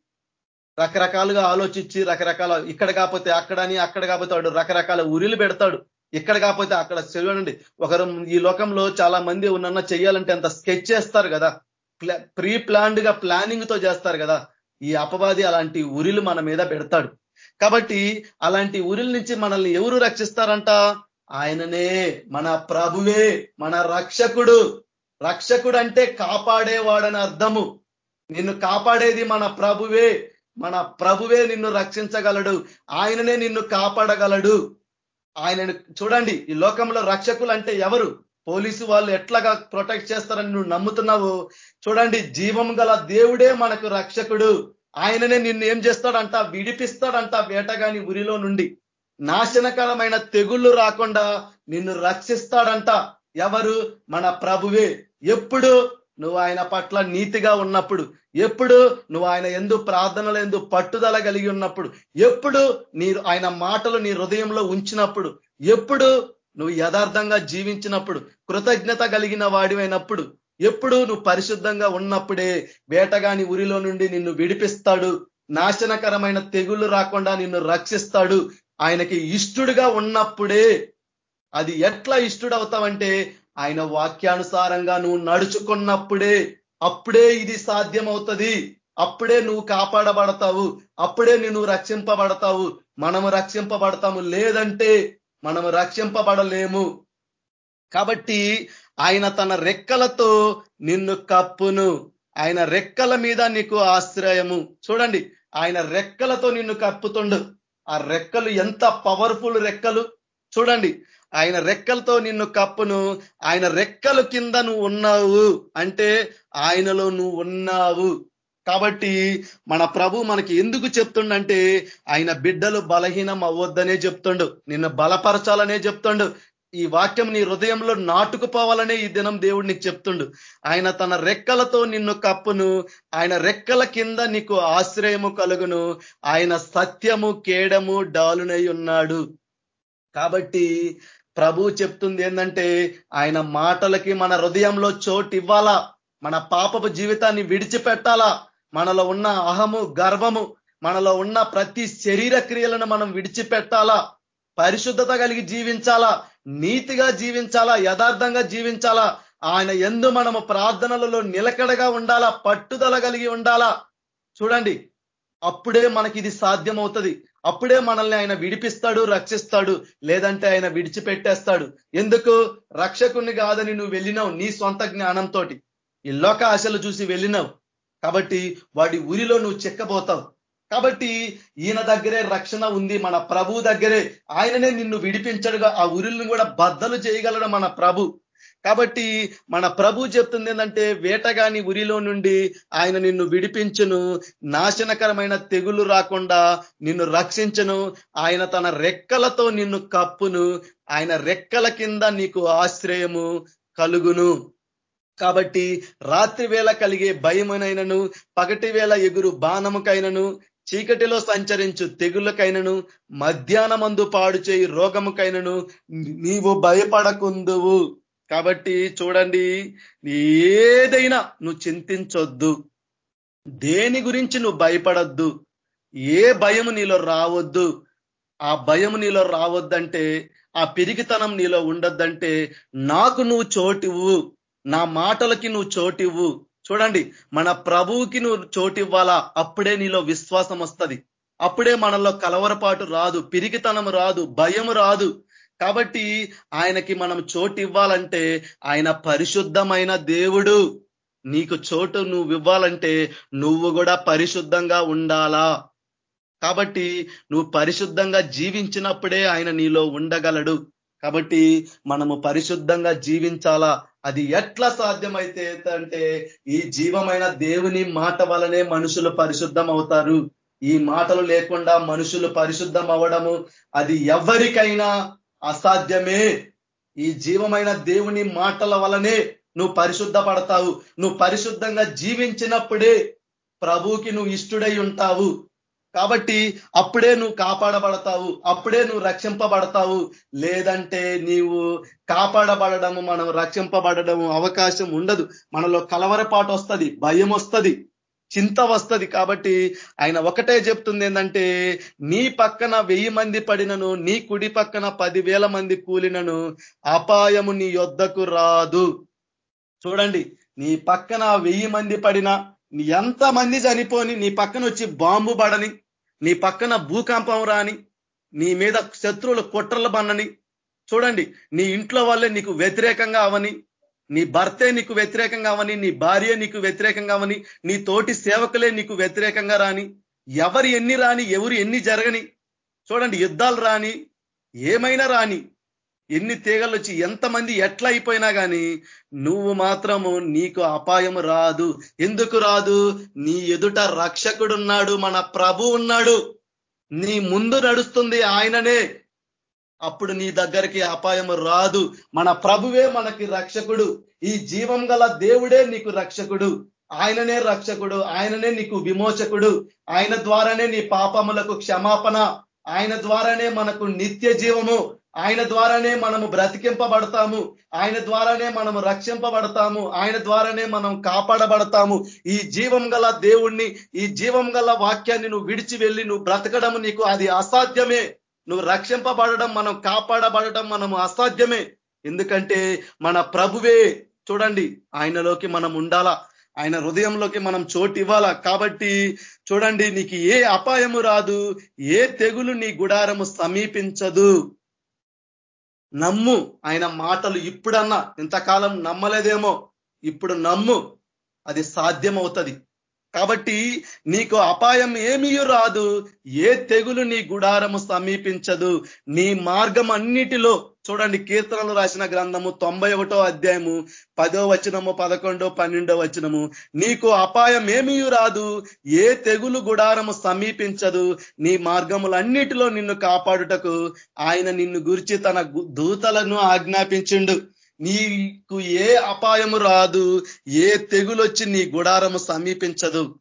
రకరకాలుగా ఆలోచించి రకరకాల ఇక్కడ కాకపోతే అక్కడ అని అక్కడ కాకపోతే వాడు రకరకాల ఉరిలు పెడతాడు. ఇక్కడ కాకపోతే అక్కడ చదవండి ఒకరు ఈ లోకంలో చాలా మంది ఉన్న చెయ్యాలంటే అంత స్కెచ్ చేస్తారు కదా. ప్రీ ప్లాన్డ్గా ప్లానింగ్తో చేస్తారు కదా. ఈ అపవాది అలాంటి ఉరిలు మన మీద పెడతాడు. కాబట్టి అలాంటి ఉరిల నుంచి మనల్ని ఎవరు రక్షిస్తారంట? ఆయననే మన ప్రభువే మన రక్షకుడు. రక్షకుడు అంటే కాపాడేవాడని అర్థము. నిన్ను కాపాడేది మన ప్రభువే. మన ప్రభువే నిన్ను రక్షించగలడు. ఆయననే నిన్ను కాపాడగలడు. ఆయనను చూడండి ఈ లోకంలో రక్షకులు అంటే ఎవరు? పోలీసు వాళ్ళు ఎట్లాగా ప్రొటెక్ట్ చేస్తారని నువ్వు నమ్ముతున్నావు? చూడండి జీవం గల దేవుడే మనకు రక్షకుడు. ఆయననే నిన్ను ఏం చేస్తాడంట? విడిపిస్తాడంట వేటగాని ఉరిలో నుండి. నాశనకరమైన తెగుళ్ళు రాకుండా నిన్ను రక్షిస్తాడంట ఎవరు? మన ప్రభువే. ఎప్పుడు? నువ్వు ఆయన పట్ల నీతిగా ఉన్నప్పుడు ఎప్పుడు నువ్వు ఆయన ఎందు ప్రార్థనలు ఎందు పట్టుదల కలిగి ఉన్నప్పుడు ఎప్పుడు నీ ఆయన మాటలు నీ హృదయంలో ఉంచినప్పుడు ఎప్పుడు నువ్వు యథార్థంగా జీవించినప్పుడు కృతజ్ఞత కలిగిన వాడివైనప్పుడు ఎప్పుడు నువ్వు పరిశుద్ధంగా ఉన్నప్పుడే వేటగాని ఉరిలో నుండి నిన్ను విడిపిస్తాడు నాశనకరమైన తెగుళ్ళు రాకుండా నిన్ను రక్షిస్తాడు. ఆయనకి ఇష్టడుగా ఉన్నప్పుడే అది ఎట్లా ఇష్టడవుతావంటే ఆయన వాక్యానుసారంగా నువ్వు నడుచుకున్నప్పుడే అప్పుడే ఇది సాధ్యమవుతుంది. అప్పుడే నువ్వు కాపాడబడతావు. అప్పుడే నువ్వు రక్షింపబడతావు. మనము రక్షింపబడతాము. లేదంటే మనము రక్షింపబడలేము. కాబట్టి ఆయన తన రెక్కలతో నిన్ను కప్పును. ఆయన రెక్కల మీద నీకు ఆశ్రయము. చూడండి ఆయన రెక్కలతో నిన్ను కప్పుతుండు. ఆ రెక్కలు ఎంత పవర్ఫుల్ రెక్కలు. చూడండి ఆయన రెక్కలతో నిన్ను కప్పును ఆయన రెక్కల కింద నువ్వు ఉన్నావు అంటే ఆయనలో నువ్వు ఉన్నావు. కాబట్టి మన ప్రభు మనకి ఎందుకు చెప్తుండంటే ఆయన బిడ్డలు బలహీనం అవ్వద్దనే చెప్తుండు నిన్ను బలపరచాలనే చెప్తుండు ఈ వాక్యం నీ హృదయంలో నాటుకుపోవాలనే ఈ దినం దేవుడు నీకు చెప్తుండు. ఆయన తన రెక్కలతో నిన్ను కప్పును ఆయన రెక్కల కింద నీకు ఆశ్రయము కలుగును ఆయన సత్యము కేడము డాలునై ఉన్నాడు. కాబట్టి ప్రభు చెప్తుంది ఏంటంటే ఆయన మాటలకి మన హృదయంలో చోటు ఇవ్వాలా మన పాపపు జీవితాన్ని విడిచిపెట్టాలా? మనలో ఉన్న అహము గర్వము మనలో ఉన్న ప్రతి శరీర క్రియలను మనం విడిచిపెట్టాలా? పరిశుద్ధత కలిగి జీవించాలా? నీతిగా జీవించాలా? యథార్థంగా జీవించాలా? ఆయన ఎందు మనము ప్రార్థనలలో నిలకడగా ఉండాలా? పట్టుదల కలిగి ఉండాలా? చూడండి అప్పుడే మనకి ఇది సాధ్యమవుతుంది. అప్పుడే మనల్ని ఆయన విడిపిస్తాడు రక్షిస్తాడు లేదంటే ఆయన విడిచిపెట్టేస్తాడు. ఎందుకు? రక్షకుణ్ణి కాదని నువ్వు వెళ్ళినావు నీ సొంత జ్ఞానంతో ఈ లోక ఆశలు చూసి వెళ్ళినావు. కాబట్టి వాడి ఊరిలో నువ్వు చెక్కబోతావు. కాబట్టి ఈయన దగ్గరే రక్షణ ఉంది మన ప్రభు దగ్గరే. ఆయననే నిన్ను విడిపించడుగా. ఆ ఉరిల్ని కూడా బద్దలు చేయగలడు మన ప్రభు. కాబట్టి మన ప్రభు చెప్తుంది ఏంటంటే వేటగాని ఉరిలో నుండి ఆయన నిన్ను విడిపించును. నాశనకరమైన తెగులు రాకుండా నిన్ను రక్షించను. ఆయన తన రెక్కలతో నిన్ను కప్పును. ఆయన రెక్కల కింద నీకు ఆశ్రయము కలుగును. కాబట్టి రాత్రి వేళ కలిగే భయమునైనను పగటి వేళ ఎగురు బాణముకైనను చీకటిలో సంచరించు తెగులకైనను మధ్యాహ్నమందు పాడు చేయి రోగముకైనను నీవు భయపడకుందువు. కాబట్టి చూడండి ఏదైనా నువ్వు చింతించొద్దు. దేని గురించి నువ్వు భయపడద్దు. ఏ భయము నీలో రావద్దు. ఆ భయము నీలో రావద్దంటే ఆ పిరిగితనం నీలో ఉండొద్దంటే నాకు నువ్వు చోటివ్వు. నా మాటలకి నువ్వు చోటివ్వు. చూడండి మన ప్రభువుకి నువ్వు చోటివ్వాలా? అప్పుడే నీలో విశ్వాసం వస్తుంది. అప్పుడే మనలో కలవరపాటు రాదు పిరిగితనం రాదు భయం రాదు. కాబట్టి ఆయనకి మనం చోటు ఇవ్వాలంటే ఆయన పరిశుద్ధమైన దేవుడు. నీకు చోటు నువ్వు ఇవ్వాలంటే నువ్వు కూడా పరిశుద్ధంగా ఉండాలా? కాబట్టి నువ్వు పరిశుద్ధంగా జీవించినప్పుడే ఆయన నీలో ఉండగలడు. కాబట్టి మనము పరిశుద్ధంగా జీవించాలా? అది ఎట్లా సాధ్యమైతే అంటే ఈ జీవమైన దేవుని మాట వలనే మనుషులు పరిశుద్ధం అవుతారు ఈ మాటలు లేకుండా మనుషులు పరిశుద్ధం అవ్వడము అది ఎవరికైనా అసాధ్యమే. ఈ జీవమైన దేవుని మాటల వలనే నువ్వు పరిశుద్ధ పడతావు నువ్వు పరిశుద్ధంగా జీవించినప్పుడే ప్రభువుకి నువ్వు ఇష్టడై ఉంటావు. కాబట్టి అప్పుడే నువ్వు కాపాడబడతావు. అప్పుడే నువ్వు రక్షింపబడతావు. లేదంటే నీవు కాపాడబడము మనం రక్షింపబడడం అవకాశం ఉండదు. మనలో కలవరపాటు వస్తుంది భయం వస్తుంది. చింత వస్తుంది కాబట్టి ఆయన ఒకటే చెప్తుంది ఏంటంటే నీ పక్కన వెయ్యి మంది పడినను నీ కుడి పక్కన పదివేల మంది కూలినను అపాయము నీ యొద్దకు రాదు. చూడండి నీ పక్కన వెయ్యి మంది పడిన ఎంత మంది చనిపోని నీ పక్కన వచ్చి బాంబు పడని నీ పక్కన భూకంపం రాని నీ మీద శత్రువులు కుట్రలు బన్నని చూడండి నీ ఇంట్లో వాళ్ళే నీకు వ్యతిరేకంగా అవని నీ భర్తే నీకు వ్యతిరేకంగా అవని నీ భార్య నీకు వ్యతిరేకంగా అవని నీ తోటి సేవకులే నీకు వ్యతిరేకంగా రాని ఎవరు ఎన్ని రాని ఎవరు ఎన్ని జరగని చూడండి యుద్ధాలు రాని ఏమైనా రాని ఎన్ని తీగలు వచ్చి ఎంతమంది ఎట్లా అయిపోయినా కానీ నువ్వు మాత్రము నీకు అపాయం రాదు. ఎందుకు రాదు? నీ ఎదుట రక్షకుడున్నాడు మన ప్రభు ఉన్నాడు. నీ ముందు నడుస్తుంది ఆయననే. అప్పుడు నీ దగ్గరికి అపాయము రాదు. మన ప్రభువే మనకి రక్షకుడు. ఈ జీవం గల దేవుడే నీకు రక్షకుడు. ఆయననే రక్షకుడు. ఆయననే నీకు విమోచకుడు. ఆయన ద్వారానే నీ పాపములకు క్షమాపణ. ఆయన ద్వారానే మనకు నిత్య జీవము. ఆయన ద్వారానే మనము బ్రతికింపబడతాము. ఆయన ద్వారానే మనము రక్షింపబడతాము. ఆయన ద్వారానే మనం కాపాడబడతాము. ఈ జీవం గల దేవుణ్ణి ఈ జీవం గల వాక్యాన్ని నువ్వు విడిచి వెళ్ళి నువ్వు బ్రతకడం నీకు అది అసాధ్యమే. నువ్వు రక్షింపబడడం మనం కాపాడబడడం మనము అసాధ్యమే. ఎందుకంటే మన ప్రభువే చూడండి ఆయనలోకి మనం ఉండాలా? ఆయన హృదయంలోకి మనం చోటు ఇవ్వాలా కాబట్టి చూడండి నీకు ఏ అపాయము రాదు ఏ తెగులు నీ గుడారము సమీపించదు. నమ్ము ఆయన మాటలు ఇప్పుడన్నా. ఇంతకాలం నమ్మలేదేమో. ఇప్పుడు నమ్ము అది సాధ్యం అవుతుంది కాబట్టి నీకు అపాయం ఏమీ రాదు. ఏ తెగులు నీ గుడారము సమీపించదు. నీ మార్గం అన్నిటిలో చూడండి కీర్తనలు రాసిన గ్రంథము తొంభై ఒకటో అధ్యాయము పదో వచనము పదకొండో పన్నెండో వచనము. నీకు అపాయం ఏమీ రాదు. ఏ తెగులు గుడారము సమీపించదు. నీ మార్గములన్నిటిలో నిన్ను కాపాడుటకు ఆయన నిన్ను గురించి తన దూతలను ఆజ్ఞాపించిండు. నీకు ఏ అపాయము రాదు ఏ తెగులొచ్చి నీ గుడారము సమీపించదు.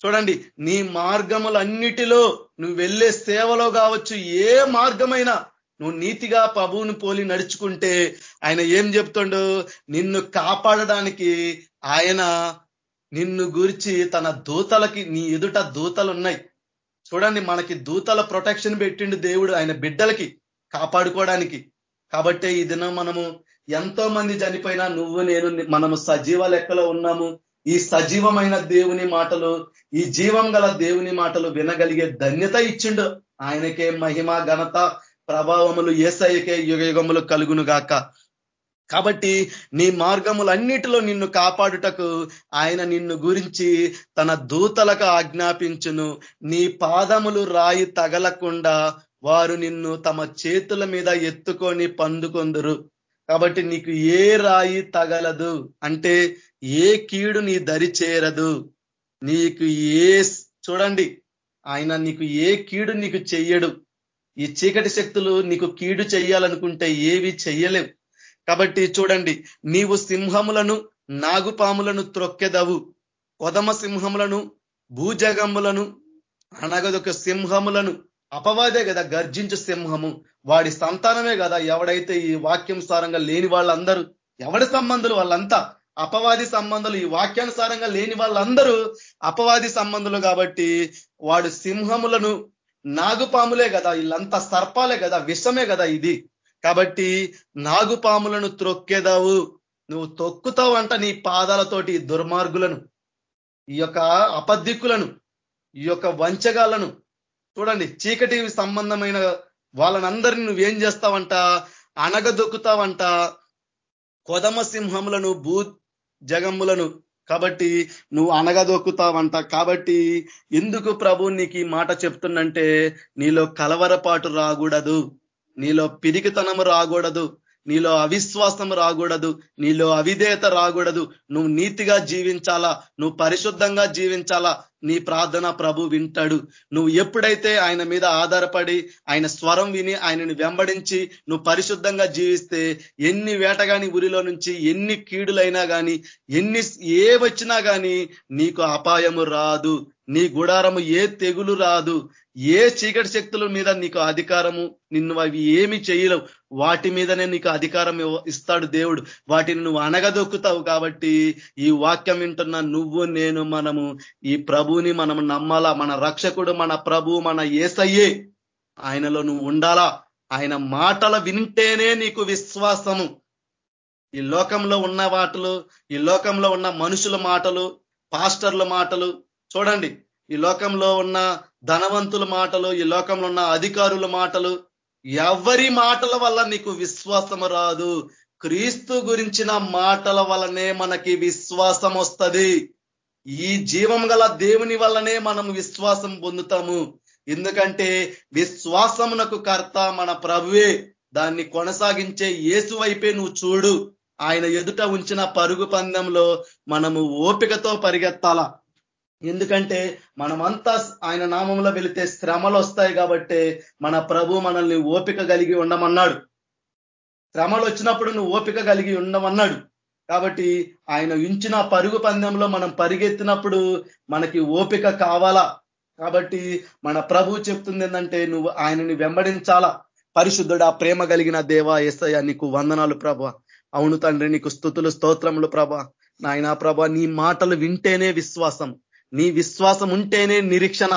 చూడండి నీ మార్గములన్నిటిలో నువ్వు వెళ్ళే సేవలో కావచ్చు ఏ మార్గమైనా నువ్వు నీతిగా ప్రభువును పోలి నడుచుకుంటే ఆయన ఏం చెప్తుండు? నిన్ను కాపాడడానికి ఆయన నిన్ను గురించి తన దూతలకి నీ ఎదుట దూతలు ఉన్నాయి చూడండి మనకి దూతల ప్రొటెక్షన్ పెట్టిండు దేవుడు ఆయన బిడ్డలకి కాపాడుకోవడానికి. కాబట్టే ఈ దినం మనము ఎంతో మంది చనిపోయినా నువ్వు నేను మనము సజీవ లెక్కలో ఉన్నాము. ఈ సజీవమైన దేవుని మాటలు ఈ జీవం గల దేవుని మాటలు వినగలిగే ధన్యత ఇచ్చిండు. ఆయనకే మహిమ ఘనత ప్రభావములు ఏసయ్యకే యుగయుగములు కలుగును గాక కాబట్టి నీ మార్గములన్నిటిలో నిన్ను కాపాడుటకు ఆయన నిన్ను గురించి తన దూతలకు ఆజ్ఞాపించును. నీ పాదములు రాయి తగలకుండా వారు నిన్ను తమ చేతుల మీద ఎత్తుకొని పందుకొందురు కాబట్టి నీకు ఏ రాయి తగలదు. అంటే ఏ కీడు నీ దరి చేరదు. నీకు ఏ చూడండి. ఆయన నీకు ఏ కీడు నీకు చెయ్యడు. ఈ చీకటి శక్తులు నీకు కీడు చెయ్యాలనుకుంటే ఏవి చెయ్యలేవు. కాబట్టి చూడండి నీవు సింహములను నాగుపాములను త్రొక్కెదవు. కొదమ సింహములను భూజగములను అనగదొక సింహములను అపవాదే కదా గర్జించు సింహము. వాడి సంతానమే కదా ఎవడైతే ఈ వాక్యం సారంగా లేని వాళ్ళందరూ ఎవడి సంబంధులు వాళ్ళంతా? అపవాది సంబంధాలు ఈ వాక్యానుసారంగా లేని వాళ్ళందరూ అపవాది సంబంధులు కాబట్టి వాడు సింహములను నాగుపాములే కదా వీళ్ళంతా సర్పాలే కదా విషమే కదా ఇది. కాబట్టి నాగుపాములను త్రొక్కేదావు. నువ్వు తొక్కుతావు అంట నీ పాదాలతోటి దుర్మార్గులను ఈ యొక్క అపద్దిక్కులను ఈ యొక్క వంచగాలను చూడండి చీకటి సంబంధమైన వాళ్ళనందరినీ నువ్వేం చేస్తావంట? అనగదొక్కుతావంట కొదమ సింహములను భూ జగములను కాబట్టి నువ్వు అనగదొక్కుతావంట కాబట్టి ఎందుకు ప్రభు నీకు మాట చెప్తుందంటే నీలో కలవరపాటు రాకూడదు. నీలో పిరికితనము రాకూడదు. నీలో అవిశ్వాసం రాకూడదు నీలో అవిధేయత రాకూడదు. నువ్వు నీతిగా జీవించాలా? నువ్వు పరిశుద్ధంగా జీవించాలా? నీ ప్రార్థన ప్రభు వింటాడు. నువ్వు ఎప్పుడైతే ఆయన మీద ఆధారపడి ఆయన స్వరం విని ఆయనని వెంబడించి నువ్వు పరిశుద్ధంగా జీవిస్తే ఎన్ని వేటగాని ఉరిలో నుంచి ఎన్ని కీడులైనా కానీ ఎన్ని ఏ వచ్చినా కానీ నీకు అపాయము రాదు. నీ గుడారము ఏ తెగులు రాదు ఏ చీకటి శక్తుల మీద నీకు అధికారము నిన్ను అవి ఏమి చేయలేవు. వాటి మీదనే నీకు అధికారం ఇస్తాడు దేవుడు. వాటిని నువ్వు అనగదొక్కుతావు కాబట్టి ఈ వాక్యం వింటున్న నువ్వు నేను మనము ఈ ప్రభుని మనం నమ్మాలా? మన రక్షకుడు మన ప్రభు మన ఏసయ్యే ఆయనలో నువ్వు ఉండాలా? ఆయన మాటల వింటేనే నీకు విశ్వాసము. ఈ లోకంలో ఉన్న వాటలు ఈ లోకంలో ఉన్న మనుషుల మాటలు పాస్టర్ల మాటలు చూడండి ఈ లోకంలో ఉన్న ధనవంతుల మాటలు ఈ లోకంలో ఉన్న అధికారుల మాటలు ఎవరి మాటల వల్ల నీకు విశ్వాసం రాదు? క్రీస్తు గురించిన మాటల వల్లనే మనకి విశ్వాసం వస్తుంది. ఈ జీవం గల దేవుని వల్లనే మనం విశ్వాసం పొందుతాము. ఎందుకంటే విశ్వాసమునకు కర్త మన ప్రభువే. దాన్ని కొనసాగించే యేసు వైపే నువ్వు చూడు. ఆయన ఎదుట ఉంచిన పరుగు పందెంలో మనము ఓపికతో పరిగెత్తాలా? ఎందుకంటే మనమంతా ఆయన నామంలో వెళితే శ్రమలు వస్తాయి కాబట్టి మన ప్రభు మనల్ని ఓపిక కలిగి ఉండమన్నాడు. శ్రమలు వచ్చినప్పుడు నువ్వు ఓపిక కలిగి ఉండమన్నాడు. కాబట్టి ఆయన ఉంచిన పరుగు పందెంలో మనం పరిగెత్తినప్పుడు మనకి ఓపిక కావాలా? కాబట్టి మన ప్రభు చెప్తుంది ఏంటంటే నువ్వు ఆయనని వెంబడించాలా? పరిశుద్ధుడా ప్రేమ కలిగిన దేవా ఎస్ఐ నీకు వందనాలు ప్రభ. అవును తండ్రి నీకు స్థుతులు స్తోత్రములు ప్రభ. నాయనా ప్రభ నీ మాటలు వింటేనే విశ్వాసం. నీ విశ్వాసం ఉంటేనే నిరీక్షణ.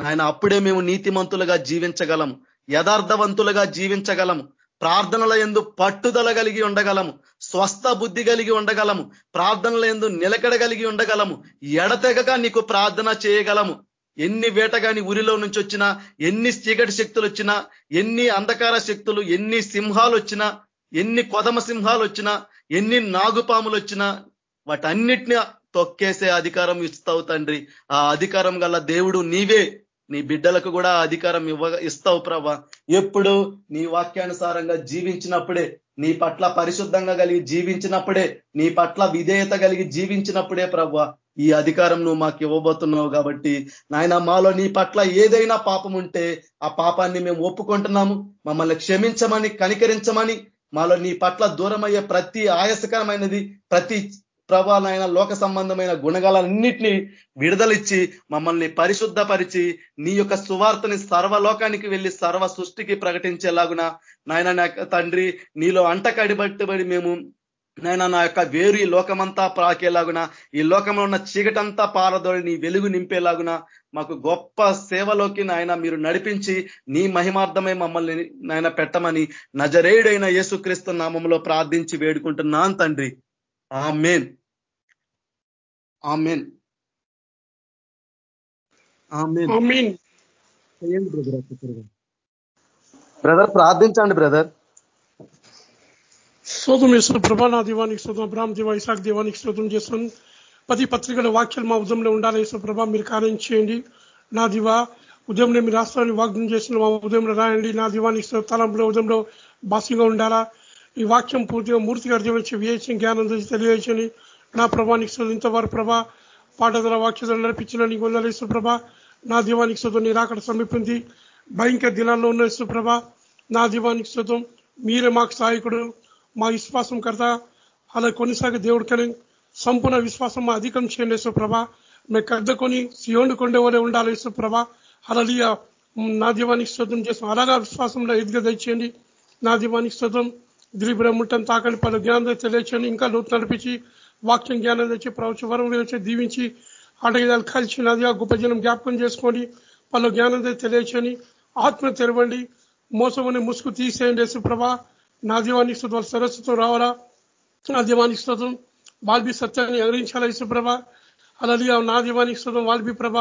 ఆయన అప్పుడే మేము నీతిమంతులుగా జీవించగలము యథార్థవంతులుగా జీవించగలము ప్రార్థనల ఎందు పట్టుదల కలిగి ఉండగలము స్వస్థ బుద్ధి కలిగి ఉండగలము ప్రార్థనల ఎందు నిలకడ కలిగి ఉండగలము ఎడతెగక నీకు ప్రార్థన చేయగలము. ఎన్ని వేటగాని ఉరిలో నుంచి వచ్చినా ఎన్ని చీకటి శక్తులు వచ్చినా ఎన్ని అంధకార శక్తులు ఎన్ని సింహాలు వచ్చినా ఎన్ని కొదమ సింహాలు వచ్చినా ఎన్ని నాగుపాములు వచ్చినా వాటన్నిటిని తొక్కేసే అధికారం ఇస్తావు తండ్రి. ఆ అధికారం గల దేవుడు నీవే. నీ బిడ్డలకు కూడా అధికారం ఇవ్వ ఇస్తావు ప్రభా. ఎప్పుడు నీ వాక్యానుసారంగా జీవించినప్పుడే నీ పట్ల పరిశుద్ధంగా కలిగి జీవించినప్పుడే నీ పట్ల విధేయత కలిగి జీవించినప్పుడే ప్రభా ఈ అధికారం నువ్వు మాకు ఇవ్వబోతున్నావు కాబట్టి నాయన మాలో నీ పట్ల ఏదైనా పాపం ఉంటే ఆ పాపాన్ని మేము ఒప్పుకుంటున్నాము. మమ్మల్ని క్షమించమని కనికరించమని మాలో నీ పట్ల దూరమయ్యే ప్రతి ఆయాసకరమైనది ప్రతి ప్రభా నాయన లోక సంబంధమైన గుణగాలన్నింటినీ విడుదలిచ్చి మమ్మల్ని పరిశుద్ధపరిచి నీ యొక్క సువార్తని సర్వలోకానికి వెళ్ళి సర్వ సృష్టికి ప్రకటించేలాగున నాయన తండ్రి నీలో అంట కడిబట్టుబడి మేము నాయన నా యొక్క వేరు ఈ లోకమంతా ప్రాకేలాగున ఈ లోకంలో ఉన్న చీకటంతా పారదోడి నీ వెలుగు నింపేలాగున మాకు గొప్ప సేవలోకి నాయన మీరు నడిపించి నీ మహిమార్థమే మమ్మల్ని నాయన పెట్టమని నజరేయుడైన యేసుక్రీస్తు నామంలో ప్రార్థించి వేడుకుంటున్నాను తండ్రి. ఆమెన్. ఆమెన్. ఆమెన్. బ్రదర్ ప్రార్థించండి బ్రదర్. స్తోత్రం చేస్తున్నాం ప్రభా నా దీవానికి స్తోత్రం అబ్రామ్ దివా ఇసాక్ దీవానికి స్తోత్రం చేస్తున్నాం పది పత్రికల వాక్యాలు మా ఉదయంలో ఉండాలి యేసు ప్రభా మీరు కార్యం చేయండి. నా దివా ఉదయంలో మీరు రాష్ట్రాన్ని వాగ్దం చేసిన మా ఉదయంలో రాయండి. నా దివానికి తలంలో ఉదయంలో బాసిగా ఉండాలా? ఈ వాక్యం పూర్తిగా మూర్తిగా అర్థమించి వచ్చి జ్ఞానం తెచ్చి తెలియచని నా ప్రభానికి స్తోత్రం ఇంతవారు ప్రభా. పాఠదల వాక్యతలు నడిపించిన నీకు వందలేసు ప్రభ. నా దీవానికి స్తోత్రం నీ రాకడ సమీపింది. భయంకర దినాల్లో ఉన్న సుప్రభ నా దీవానికి స్తోత్రం మీరే మాకు సహాయకుడు మా విశ్వాసం కర్త. అలా కొనిసాగ దేవుడు కానీ సంపూర్ణ విశ్వాసం మా అధికం చేయండి సుప్రభ మేము కద్దకొని సియోండు కొండేవలే ఉండాలి సుప్రభ అలలియ నా దీవానికి స్తోత్రం చేస్తాం. అలాగా విశ్వాసంలో ఎదుగు దయచేయండి. నా దీవానికి స్తోత్రం దిలీపురముట్టని తాకండి పలు జ్ఞానం తెలియచండి ఇంకా లోతు నడిపించి వాక్యం జ్ఞానం తెచ్చి ప్రవచ వరం వచ్చి దీవించి అడగదాలు కలిసి నదిగా గొప్ప జనం జ్ఞాపకం చేసుకోండి పలు జ్ఞానం తెలియచని ఆత్మ తెరవండి మోసమని ముసుగు తీసేయండి ప్రభా. నా దీవానికి స్థుతం సరస్సుతో రావాలా? నా దీవానికి స్థుతం వాల్బి సత్యాన్ని ఎగరించాలా యేసుప్రభ అలాగే నా దీవానికి స్థుతం వాల్బి ప్రభ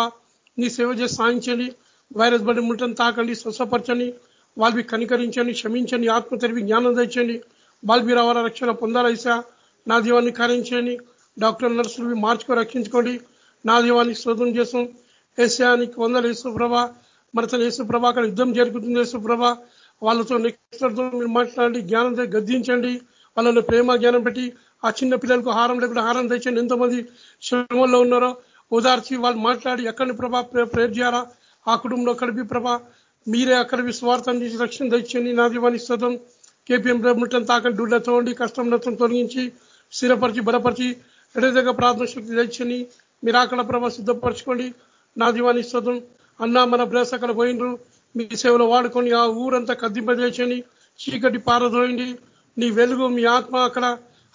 నీ సేవ చేసి సాయించండి వైరస్ బడి ముట్టని తాకండి వాళ్ళవి కనికరించండి క్షమించండి ఆత్మ తెరివి జ్ఞానం తెచ్చండి వాల్బి రావాల రక్షణ పొందాలైసా నా దీవాన్ని కారించండి డాక్టర్ నర్సులు మార్చుకొని రక్షించుకోండి. నా దీవాన్ని శోధం చేసాం ఏసానికి వందలు యేసుప్రభ మరి తన యేసుప్రభ అక్కడ యుద్ధం జరుగుతుంది యేసుప్రభ. వాళ్ళతో నెక్స్టర్తో మీరు మాట్లాడండి జ్ఞానం గద్దించండి. వాళ్ళని ప్రేమ జ్ఞానం పెట్టి ఆ చిన్న పిల్లలకు హారం లేకుండా హారం తెచ్చండి ఎంతమంది శ్రమంలో ఉన్నారో. ఓదార్చి వాళ్ళు మాట్లాడి ఎక్కడిని ప్రభా ప్రేర్ చేయాలా? ఆ కుటుంబంలో కడిపి ప్రభా మీరే అక్కడ విశ్వార్థం చేసి రక్షణ తెచ్చండి నాదివాణి దీవాన్ని కేపీఎం ముట్టని తాకండి డుడ్లతో ఉండి కష్టం నష్టం తొలగించి స్థిరపరిచి బలపరిచి ఎడదగ్గ ప్రార్థన శక్తి తెచ్చని మీరు అక్కడ ప్రభా సిద్ధపరచుకోండి. నా దీవాన్ని అన్న మన బ్రేస్ అక్కడ పోయినరు మీ సేవలో వాడుకొని ఆ ఊరంతా కద్దింపజేయని చీకటి పారదోయండి నీ వెలుగు మీ ఆత్మ అక్కడ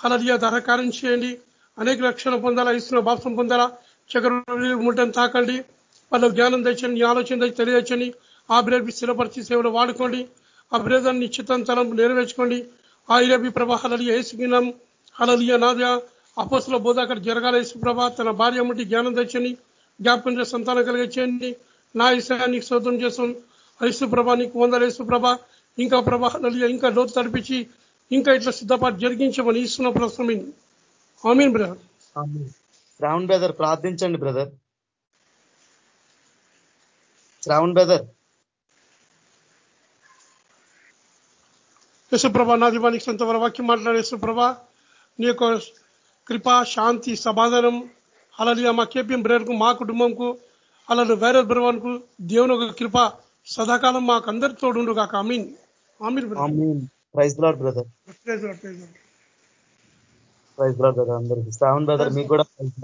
హలదిగా ధరకారం చేయండి. అనేక రక్షణ పొందాలా ఇస్తున్న భాషం పొందాలా చక్రం ముట్టని తాకండి. వాళ్ళ జ్ఞానం తెచ్చని నీ ఆలోచన తెలియచని ఆ బ్రేపి స్థిరపరిచి సేవలు వాడుకోండి. ఆ బ్రేదాన్ని నిశ్చితం తలం నెరవేర్చుకోండి. ఆ ఇరబి ప్రభ హలలియ వేసుకున్నాం హలలియ నాద అపోసుల బోధ అక్కడ జరగాల. యేసుప్రభ తన భార్య ముట్టి జ్ఞానం తెచ్చని జ్ఞాపకం చేసి సంతానం కలిగించండి నా ఇసాయానికి శోధం చేస్తాం. యేసుప్రభ నీకు వందల యేసుప్రభ ఇంకా ప్రభ హలలియ ఇంకా లోతు తడిపించి ఇంకా ఇట్లా సిద్ధపాటు జరిగించమని ఇస్తున్న ప్రశ్న ఆమీన్ బ్రదర్. శ్రావణ్ బ్రదర్ ప్రార్థించండి బ్రదర్. శ్రావణ్ బ్రదర్. యశుప్రభ నా దీవానికి సొంత వాక్యం మాట్లాడే యశుప్రభ నీ యొక్క కృప శాంతి సమాధానం అలాగే మా కేపీఎం బ్రేర్కు మా కుటుంబంకు అలాగే వేరే బ్రవాన్కు దేవుని ఒక కృప సదాకాలం మాకు అందరి తోడు కాక amen amen praise Lord brother. Praise Lord brother అందరికి. శ్రావణ్ బ్రదర్ మీకు కూడా ప్రైజ్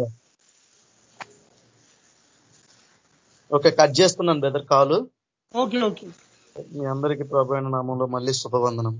ఓకే కట్ చేస్తున్నాను బ్రదర్ కాలు. Okay okay. మీ అందరికీ ప్రభు నామంలో మళ్ళీ శుభవందనం.